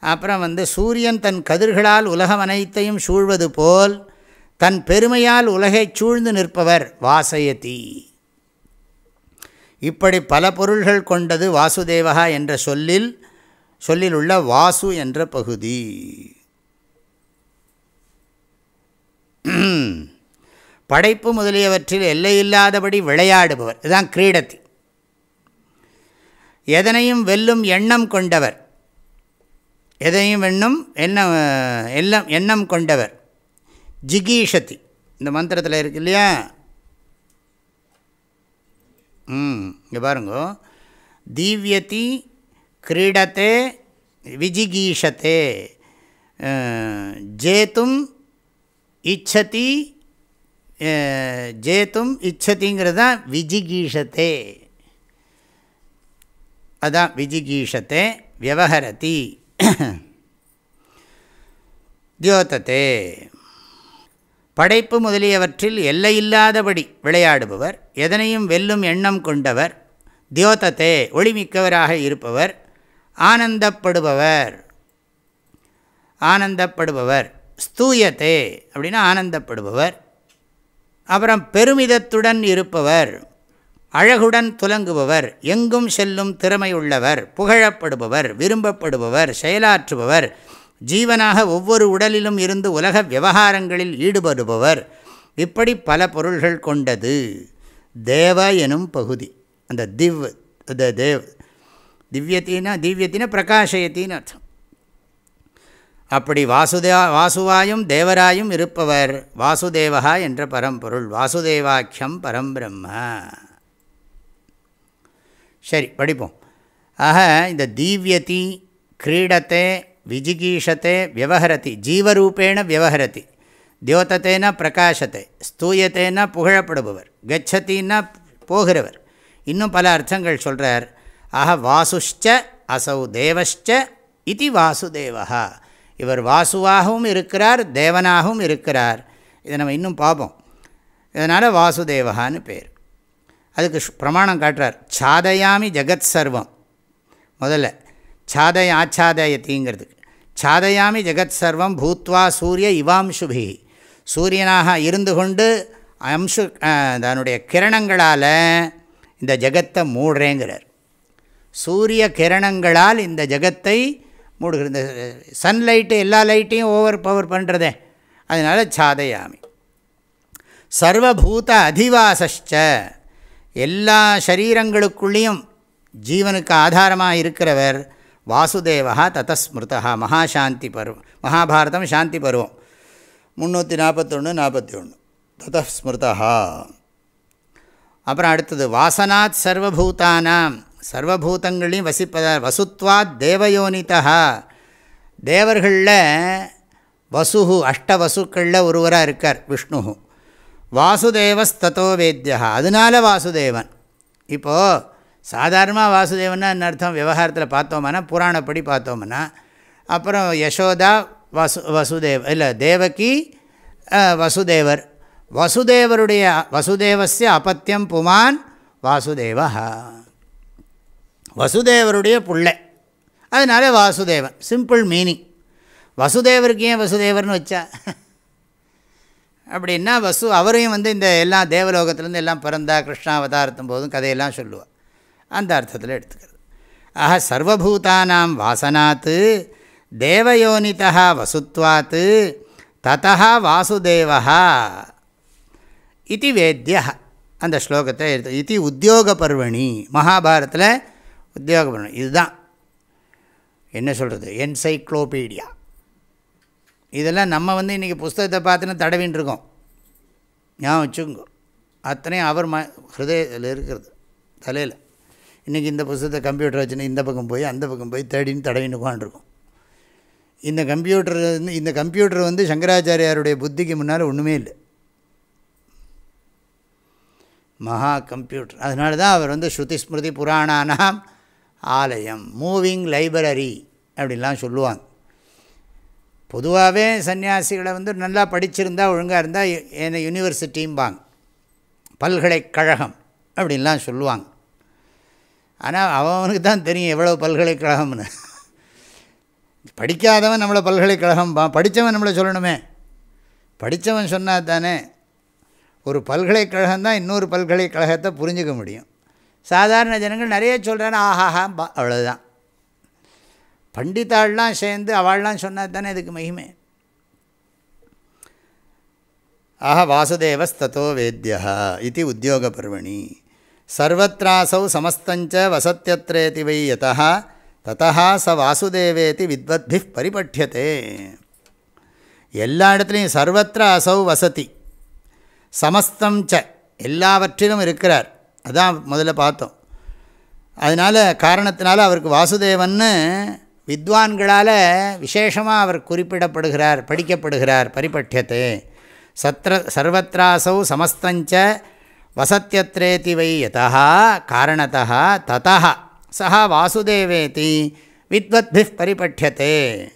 அப்புறம் வந்து சூரியன் தன் கதிர்களால் உலகம் அனைத்தையும் சூழ்வது போல் தன் பெருமையால் உலகை சூழ்ந்து நிற்பவர் வாசயதி. இப்படி பல பொருள்கள் கொண்டது வாசுதேவகா என்ற சொல்லில் சொல்லில் உள்ள வாசு என்ற பகுதி. [clears throat] படைப்பு முதலியவற்றில் எல்லையில்லாதபடி விளையாடுபவர். இதுதான் கிரீடத்தி. எதனையும் வெல்லும் எண்ணம் கொண்டவர். எதையும் வெண்ணும் எண்ணம் எல்லாம் எண்ணம் கொண்டவர். ஜிகீஷதி. இந்த மந்திரத்தில் இருக்கு இல்லையா? ம் இங்கே பாருங்க. தீவியதி கிரீடத்தே விஜிகீஷத்தே. ஜேத்தும் இச்சதி ஜேத்தும் இச்சதிங்கிறது தான் விஜிகீஷத்தே. அதான் விஜிகீஷத்தே வியவஹரதி. தியோதத்தே படைப்பு முதலியவற்றில் எல்லையில்லாதபடி விளையாடுபவர் எதனையும் வெல்லும் எண்ணம் கொண்டவர் தியோதத்தே ஒளிமிக்கவராக இருப்பவர் ஆனந்தப்படுபவர். ஆனந்தப்படுபவர். ஸ்தூயத்தே அப்படின்னா ஆனந்தப்படுபவர். அப்புறம் பெருமிதத்துடன் இருப்பவர். அழகுடன் துலங்குபவர் எங்கும் செல்லும் திறமையுள்ளவர் புகழப்படுபவர் விரும்பப்படுபவர் செயலாற்றுபவர் ஜீவனாக ஒவ்வொரு உடலிலும் இருந்து உலக விவகாரங்களில் ஈடுபடுபவர். இப்படி பல பொருள்கள் கொண்டது. தேவ எனும் பகுதி. அந்த திவ் த தேவ் திவ்யத்தினா திவ்யத்தின பிரகாஷயத்தின்னு அர்த்தம். அப்படி வாசுதே வாசுவாயும் தேவராயும் இருப்பவர் வாசுதேவகா என்ற பரம்பொருள் வாசுதேவாக்கியம் பரம்பிரம்ம. சரி படிப்போம். ஆக இந்த தீவியதி கிரீடத்தை விஜிகீஷத்தை வியவஹரதி ஜீவரூபேண வியவஹரதி தியோதத்தேன பிரகாசத்தை ஸ்தூயத்தேன புகழப்படுபவர் கச்சத்தின்னா போகிறவர். இன்னும் பல அர்த்தங்கள் சொல்கிறார் ஆக வாசுஷ்ச அசௌ தேவஷ்ச இது வாசுதேவா இவர் வாசுவாகவும் இருக்கிறார் தேவனாகவும் இருக்கிறார். இதை நம்ம இன்னும் பார்ப்போம். இதனால் வாசுதேவகான்னு பேர். அதுக்கு பிரமாணம் காட்டுறார். சாதயாமி ஜெகத் சர்வம். முதல்ல சாதய ஆச்சாதயத்திங்கிறதுக்கு சாதயாமி ஜெகத் சர்வம் பூத்வா சூரிய இவாம்சுபி. சூரியனாக இருந்து கொண்டு அம்சு தன்னுடைய கிரணங்களால் இந்த ஜெகத்தை மூடுறேங்கிறார். சூரிய கிரணங்களால் இந்த ஜெகத்தை மூடுகிற இந்த சன்லைட்டு எல்லா லைட்டையும் ஓவர் பவர் பண்ணுறதே அதனால் சாதயாமி. சர்வபூத அதிவாசஷ்ட எல்லா சரீரங்களுக்குள்ளேயும் ஜீவனுக்கு ஆதாரமாக இருக்கிறவர் வாசுதேவா ததஸ்மிருதா மகாசாந்தி பருவம் மகாபாரதம் சாந்தி பருவம். முந்நூற்றி நாற்பத்தொன்று நாற்பத்தி ஒன்று ததஸ்மிருதா அப்புறம் அடுத்தது வாசனாத் சர்வபூதானாம். சர்வபூதங்களையும் வசிப்பதார் வசுத்வாத் தேவயோனிதா தேவர்களில் வசுகு அஷ்டவசுக்களில் ஒருவராக இருக்கார் விஷ்ணு வாசுதேவஸ்தோ வேத்தியா அதனால வாசுதேவன். இப்போது சாதாரணமாக வாசுதேவன்னா என்ன அர்த்தம்? விவகாரத்தில் பார்த்தோம்னா புராணப்படி பார்த்தோம்னா அப்புறம் யசோதா வசு வசுதேவ் இல்லை தேவகி வசுதேவர். வசுதேவருடைய வசுதேவசிய அபத்தியம் புமான் வாசுதேவா வசுதேவருடைய புள்ளை. அதனால வாசுதேவன். சிம்பிள் மீனிங் வசுதேவருக்கு ஏன் வசுதேவர்னு வச்சா? அப்படின்னா வசு அவரையும் வந்து இந்த எல்லாம் தேவலோகத்திலேருந்து எல்லாம் பிறந்தா கிருஷ்ணாவதாரத்தும் போதும் கதையெல்லாம் சொல்லுவாள் அந்த அர்த்தத்தில் எடுத்துக்கிறது. ஆக சர்வபூதானாம் வாசனாத்து தேவயோனிதா வசுத்வாத்து ததா வாசுதேவா இது வேத்திய அந்த ஸ்லோகத்தை எடுத்து இது உத்தியோக பர்வணி மகாபாரத்தில் உத்தியோக பர்வணி இதுதான். என்ன சொல்கிறது என்சைக்ளோபீடியா. இதெல்லாம் நம்ம வந்து இன்றைக்கி புஸ்தகத்தை பார்த்துன்னு தடவின்னு இருக்கோம் ஞாபகம் வச்சுக்கோங்க. அத்தனையும் அவர் ம ஹிருதயத்தில் இருக்கிறது தலையில். இன்றைக்கி இந்த புஸ்தகத்தை கம்ப்யூட்டர் வச்சுன்னு இந்த பக்கம் போய் அந்த பக்கம் போய் தேடின்னு தடவின்னு உட்காந்துருக்கோம் இந்த கம்ப்யூட்டர் வந்து இந்த கம்ப்யூட்டர் வந்து சங்கராச்சாரியாருடைய புத்திக்கு முன்னால் ஒன்றுமே இல்லை. மகா கம்ப்யூட்டர். அதனால தான் அவர் வந்து ஸ்ருதி ஸ்மிருதி புராணானாம் ஆலயம் மூவிங் லைப்ரரி அப்படின்லாம் சொல்லுவாங்க. பொதுவாகவே சன்னியாசிகளை வந்து நல்லா படிச்சிருந்தா ஒழுங்காக இருந்தால் என்ன யூனிவர்சிட்டியும்பாங்க பல்கலைக்கழகம் அப்படின்லாம் சொல்லுவாங்க. ஆனால் அவனுக்கு தான் தெரியும் எவ்வளோ பல்கலைக்கழகம்னு. படிக்காதவன் நம்மளை பல்கலைக்கழகம் படித்தவன் நம்மளை சொல்லணுமே. படித்தவன் சொன்னால் தானே ஒரு பல்கலைக்கழகம் தான் இன்னொரு பல்கலைக்கழகத்தை புரிஞ்சிக்க முடியும். சாதாரண ஜனங்கள் நிறைய சொல்கிறாங்க ஆஹாஹா பா அவ்வளோதான் பண்டிதாள்லாம் சேர்ந்து அவள்லாம் சொன்னால் தானே இதுக்கு மகிமை? ஆஹ வாசுதேவஸ்தோ வேத்தியா இது உத்தியோக பர்வணி. சர்வத்ராசௌ சமஸ்தஞ்ச வசத்தியத்ரேதி வை யதா ததா ச வாசுதேவேதி வித்வத்பி பரிபட்யத்தே எல்லா இடத்துலையும் சர்வத்திர அசௌ வசதி. சமஸ்தம் ச எல்லாவற்றிலும் இருக்கிறார். அதான் முதல்ல பார்த்தோம். அதனால் காரணத்தினால அவருக்கு வாசுதேவன்னு வித்வான்களால் விசேஷமாக அவர் குறிப்பிடப்படுகிறார் படிக்கப்படுகிறார் பரிபட்யத்தே. சத்ர சர்வத்ராசௌ சமஸ்தஞ்ச வசத்தியத்ரேதி வை யதா காரணத்தா ததா சா வாசுதேவேதி வித்வத்பி பரிபட்யத்தே.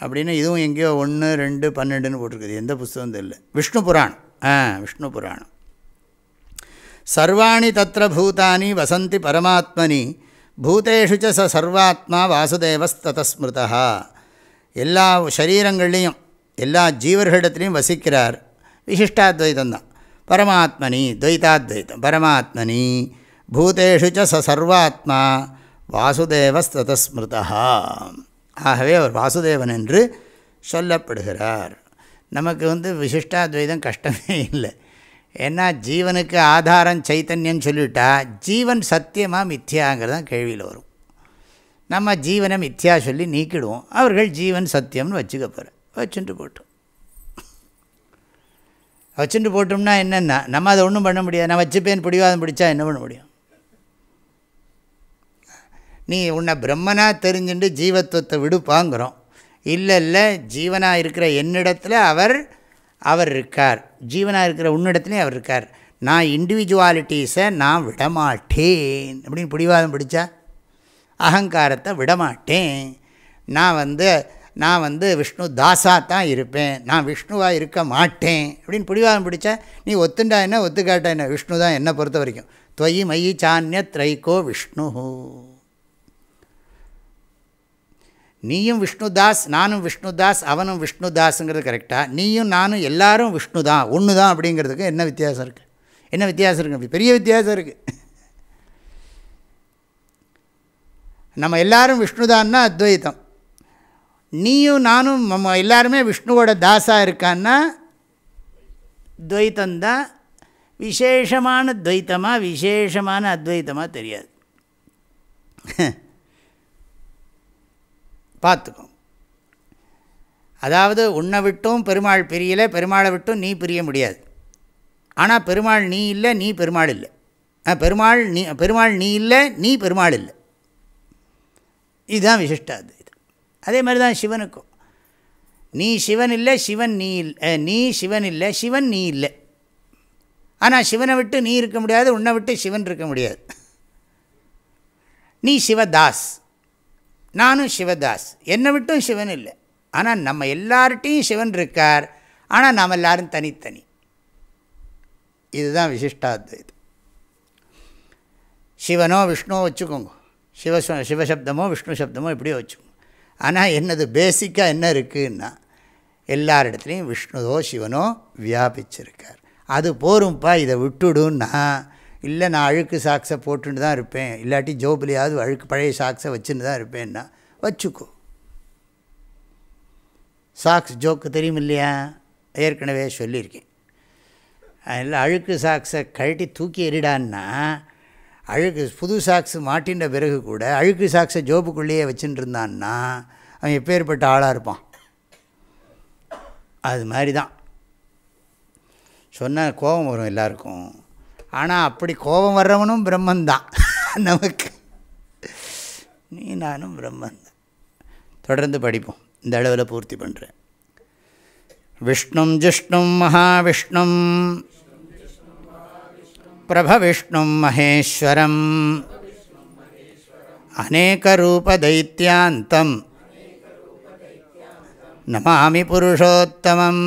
அப்படின்னு இதுவும் எங்கேயோ ஒன்று ரெண்டு பன்னெண்டுன்னு போட்டிருக்குது. எந்த புஸ்தகம் தெரியல. விஷ்ணு புராணம். ஆ விஷ்ணு புராணம். சர்வாணி தத்திர பூதானி வசந்தி பரமாத்மனி பூதேஷு ச ச சர்வாத்மா வாசுதேவஸ்ததஸ்மிருதா எல்லா சரீரங்கள்லேயும் எல்லா ஜீவர்களிடத்துலையும் வசிக்கிறார். விசிஷ்டாத்வைதம் தான் பரமாத்மனி துவைதாத்வைதம். பரமாத்மனி பூதேஷு ச ச சர்வாத்மா வாசுதேவஸ்ததஸ்மிருதா ஆகவே அவர் வாசுதேவன் என்று சொல்லப்படுகிறார். நமக்கு வந்து விசிஷ்டாத்வைதம் கஷ்டமே இல்லை. ஏன்னா ஜீவனுக்கு ஆதாரம் சைத்தன்யம் சொல்லிவிட்டா ஜீவன் சத்தியமாக மித்யாங்கிறதான் கேள்வியில் வரும். நம்ம ஜீவனை மித்யா சொல்லி நீக்கிடுவோம். அவர்கள் ஜீவன் சத்தியம்னு வச்சுக்க போகிற வச்சுட்டு போட்டோம். வச்சுட்டு போட்டோம்னா என்னென்னா நம்ம அதை ஒன்றும் பண்ண முடியாது. நான் வச்சுப்பேன் பிடிவாதம் பிடிச்சா என்ன பண்ண முடியும்? நீ உன்னை பிரம்மனாக தெரிஞ்சுட்டு ஜீவத்துவத்தை விடுப்பாங்கிறோம். இல்லை இல்லை ஜீவனாக இருக்கிற என்னிடத்தில் அவர் அவர் இருக்கார். ஜீவனாக இருக்கிற உன்னிடத்துலேயும் அவர் இருக்கார். நான் இண்டிவிஜுவாலிட்டிஸை நான் விடமாட்டேன். அப்படின்னு பிடிவாதம் பிடிச்சா? அகங்காரத்தை விடமாட்டேன். நான் வந்து நான் வந்து விஷ்ணு தாஸாக தான் இருப்பேன். நான் விஷ்ணுவாக இருக்க மாட்டேன். அப்படின்னு பிடிவாதம் பிடிச்சா நீ ஒத்துண்டா என்ன ஒத்துக்காட்டா என்ன? விஷ்ணு தான் என்னை பொறுத்த வரைக்கும். தொயி மயி சான்ய த்ரைகோ விஷ்ணு நீயும் விஷ்ணுதாஸ் நானும் விஷ்ணுதாஸ் அவனும் விஷ்ணுதாஸுங்கிறது கரெக்டாக நீயும் நானும் எல்லாரும் விஷ்ணு தான் ஒன்று தான் அப்படிங்கிறதுக்கு என்ன வித்தியாசம் இருக்குது என்ன வித்தியாசம் இருக்குது பெரிய வித்தியாசம் இருக்குது நம்ம எல்லாரும் விஷ்ணுதான்னா அத்வைத்தம். நீயும் நானும் நம்ம எல்லாருமே விஷ்ணுவோட தாஸாக இருக்கான்னா துவைத்தந்தான் விசேஷமான துவைத்தமாக விசேஷமான அத்வைத்தமாக தெரியாது. [laughs] பார்த்துக்கும் அதாவது உன்னை விட்டும் பெருமாள் பிரியலை பெருமாளை விட்டும் நீ பிரிய முடியாது. ஆனால் பெருமாள் நீ இல்லை நீ பெருமாள் இல்லை. பெருமாள் நீ பெருமாள் நீ இல்லை நீ பெருமாள் இல்லை. இதுதான் விசிஷ்டாத்வைதம் அதே மாதிரி தான் சிவனுக்கும். நீ சிவன் இல்லை சிவன் நீ இல்லை நீ சிவன் இல்லை சிவன் நீ இல்லை. ஆனால் சிவனை விட்டு நீ இருக்க முடியாது உன்னை விட்டு சிவன் இருக்க முடியாது. நீ சிவதாஸ். நானும் சிவதாஸ். என்னை விட்டும் சிவன் இல்லை. ஆனால் நம்ம எல்லார்ட்டையும் சிவன் இருக்கார். ஆனால் நாம் எல்லோரும் தனித்தனி. இதுதான் விசிஷ்டாத்வைதம் சிவனோ விஷ்ணுவோ வச்சுக்கோங்க. சிவ சிவசப்தமோ விஷ்ணு சப்தமோ இப்படியோ வச்சுக்கோங்க. ஆனால் என்னது பேசிக்காக என்ன இருக்குன்னா எல்லார் இடத்துலையும் விஷ்ணுவோ சிவனோ வியாபிச்சிருக்கார். அது போரும்ப்பா இதை விட்டுடுன்னா இல்லை நான் அழுக்கு சாக்ஸை போட்டுன்னு தான் இருப்பேன். இல்லாட்டி ஜோபிலையாவது அழுக்கு பழைய சாக்ஸை வச்சுன்னு தான் இருப்பேன்னா வச்சுக்கோ. சாக்ஸ் ஜோக்கு தெரியும் இல்லையா ஏற்கனவே சொல்லியிருக்கேன். அதில் அழுக்கு சாக்ஸை கழட்டி தூக்கி எறிடான்னா அழுக்கு புது சாக்ஸ் மாட்டின்ற பிறகு கூட அழுக்கு சாக்ஸை ஜோப்புக்குள்ளேயே வச்சுட்டு இருந்தான்னா அவன் எப்பேற்பட்ட ஆளாக இருப்பான்? அது மாதிரி தான். சொன்னால் கோபம் வரும் எல்லாருக்கும். ஆனால் அப்படி கோபம் வர்றவனும் பிரம்மந்தான். நமக்கு. நீ நானும் பிரம்மந்தான். தொடர்ந்து படிப்போம். இந்த அளவில் பூர்த்தி பண்ணுறேன் விஷ்ணும் ஜிஷ்ணும் மகாவிஷ்ணும். பிரபவிஷ்ணும் மகேஸ்வரம். அநேகரூபதைத்தியாந்தம் நமாமி புருஷோத்தமம்.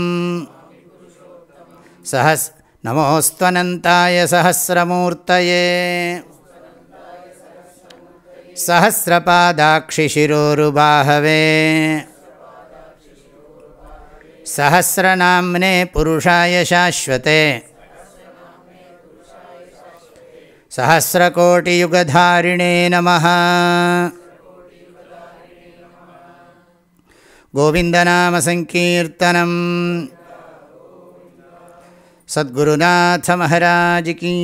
சஹஸ் நமோஸ்வனந்தாய சஹசிரமூர்த்தயே सहस्रपादाक्षिशिरोरुबाहवे सहस्रनाम्ने पुरुषाय शाश्वते सहस्रकोटियुगधारिणे नमः गोविन्दनामसङ्कीर्तनम् सद्गुनाथ महाराज की।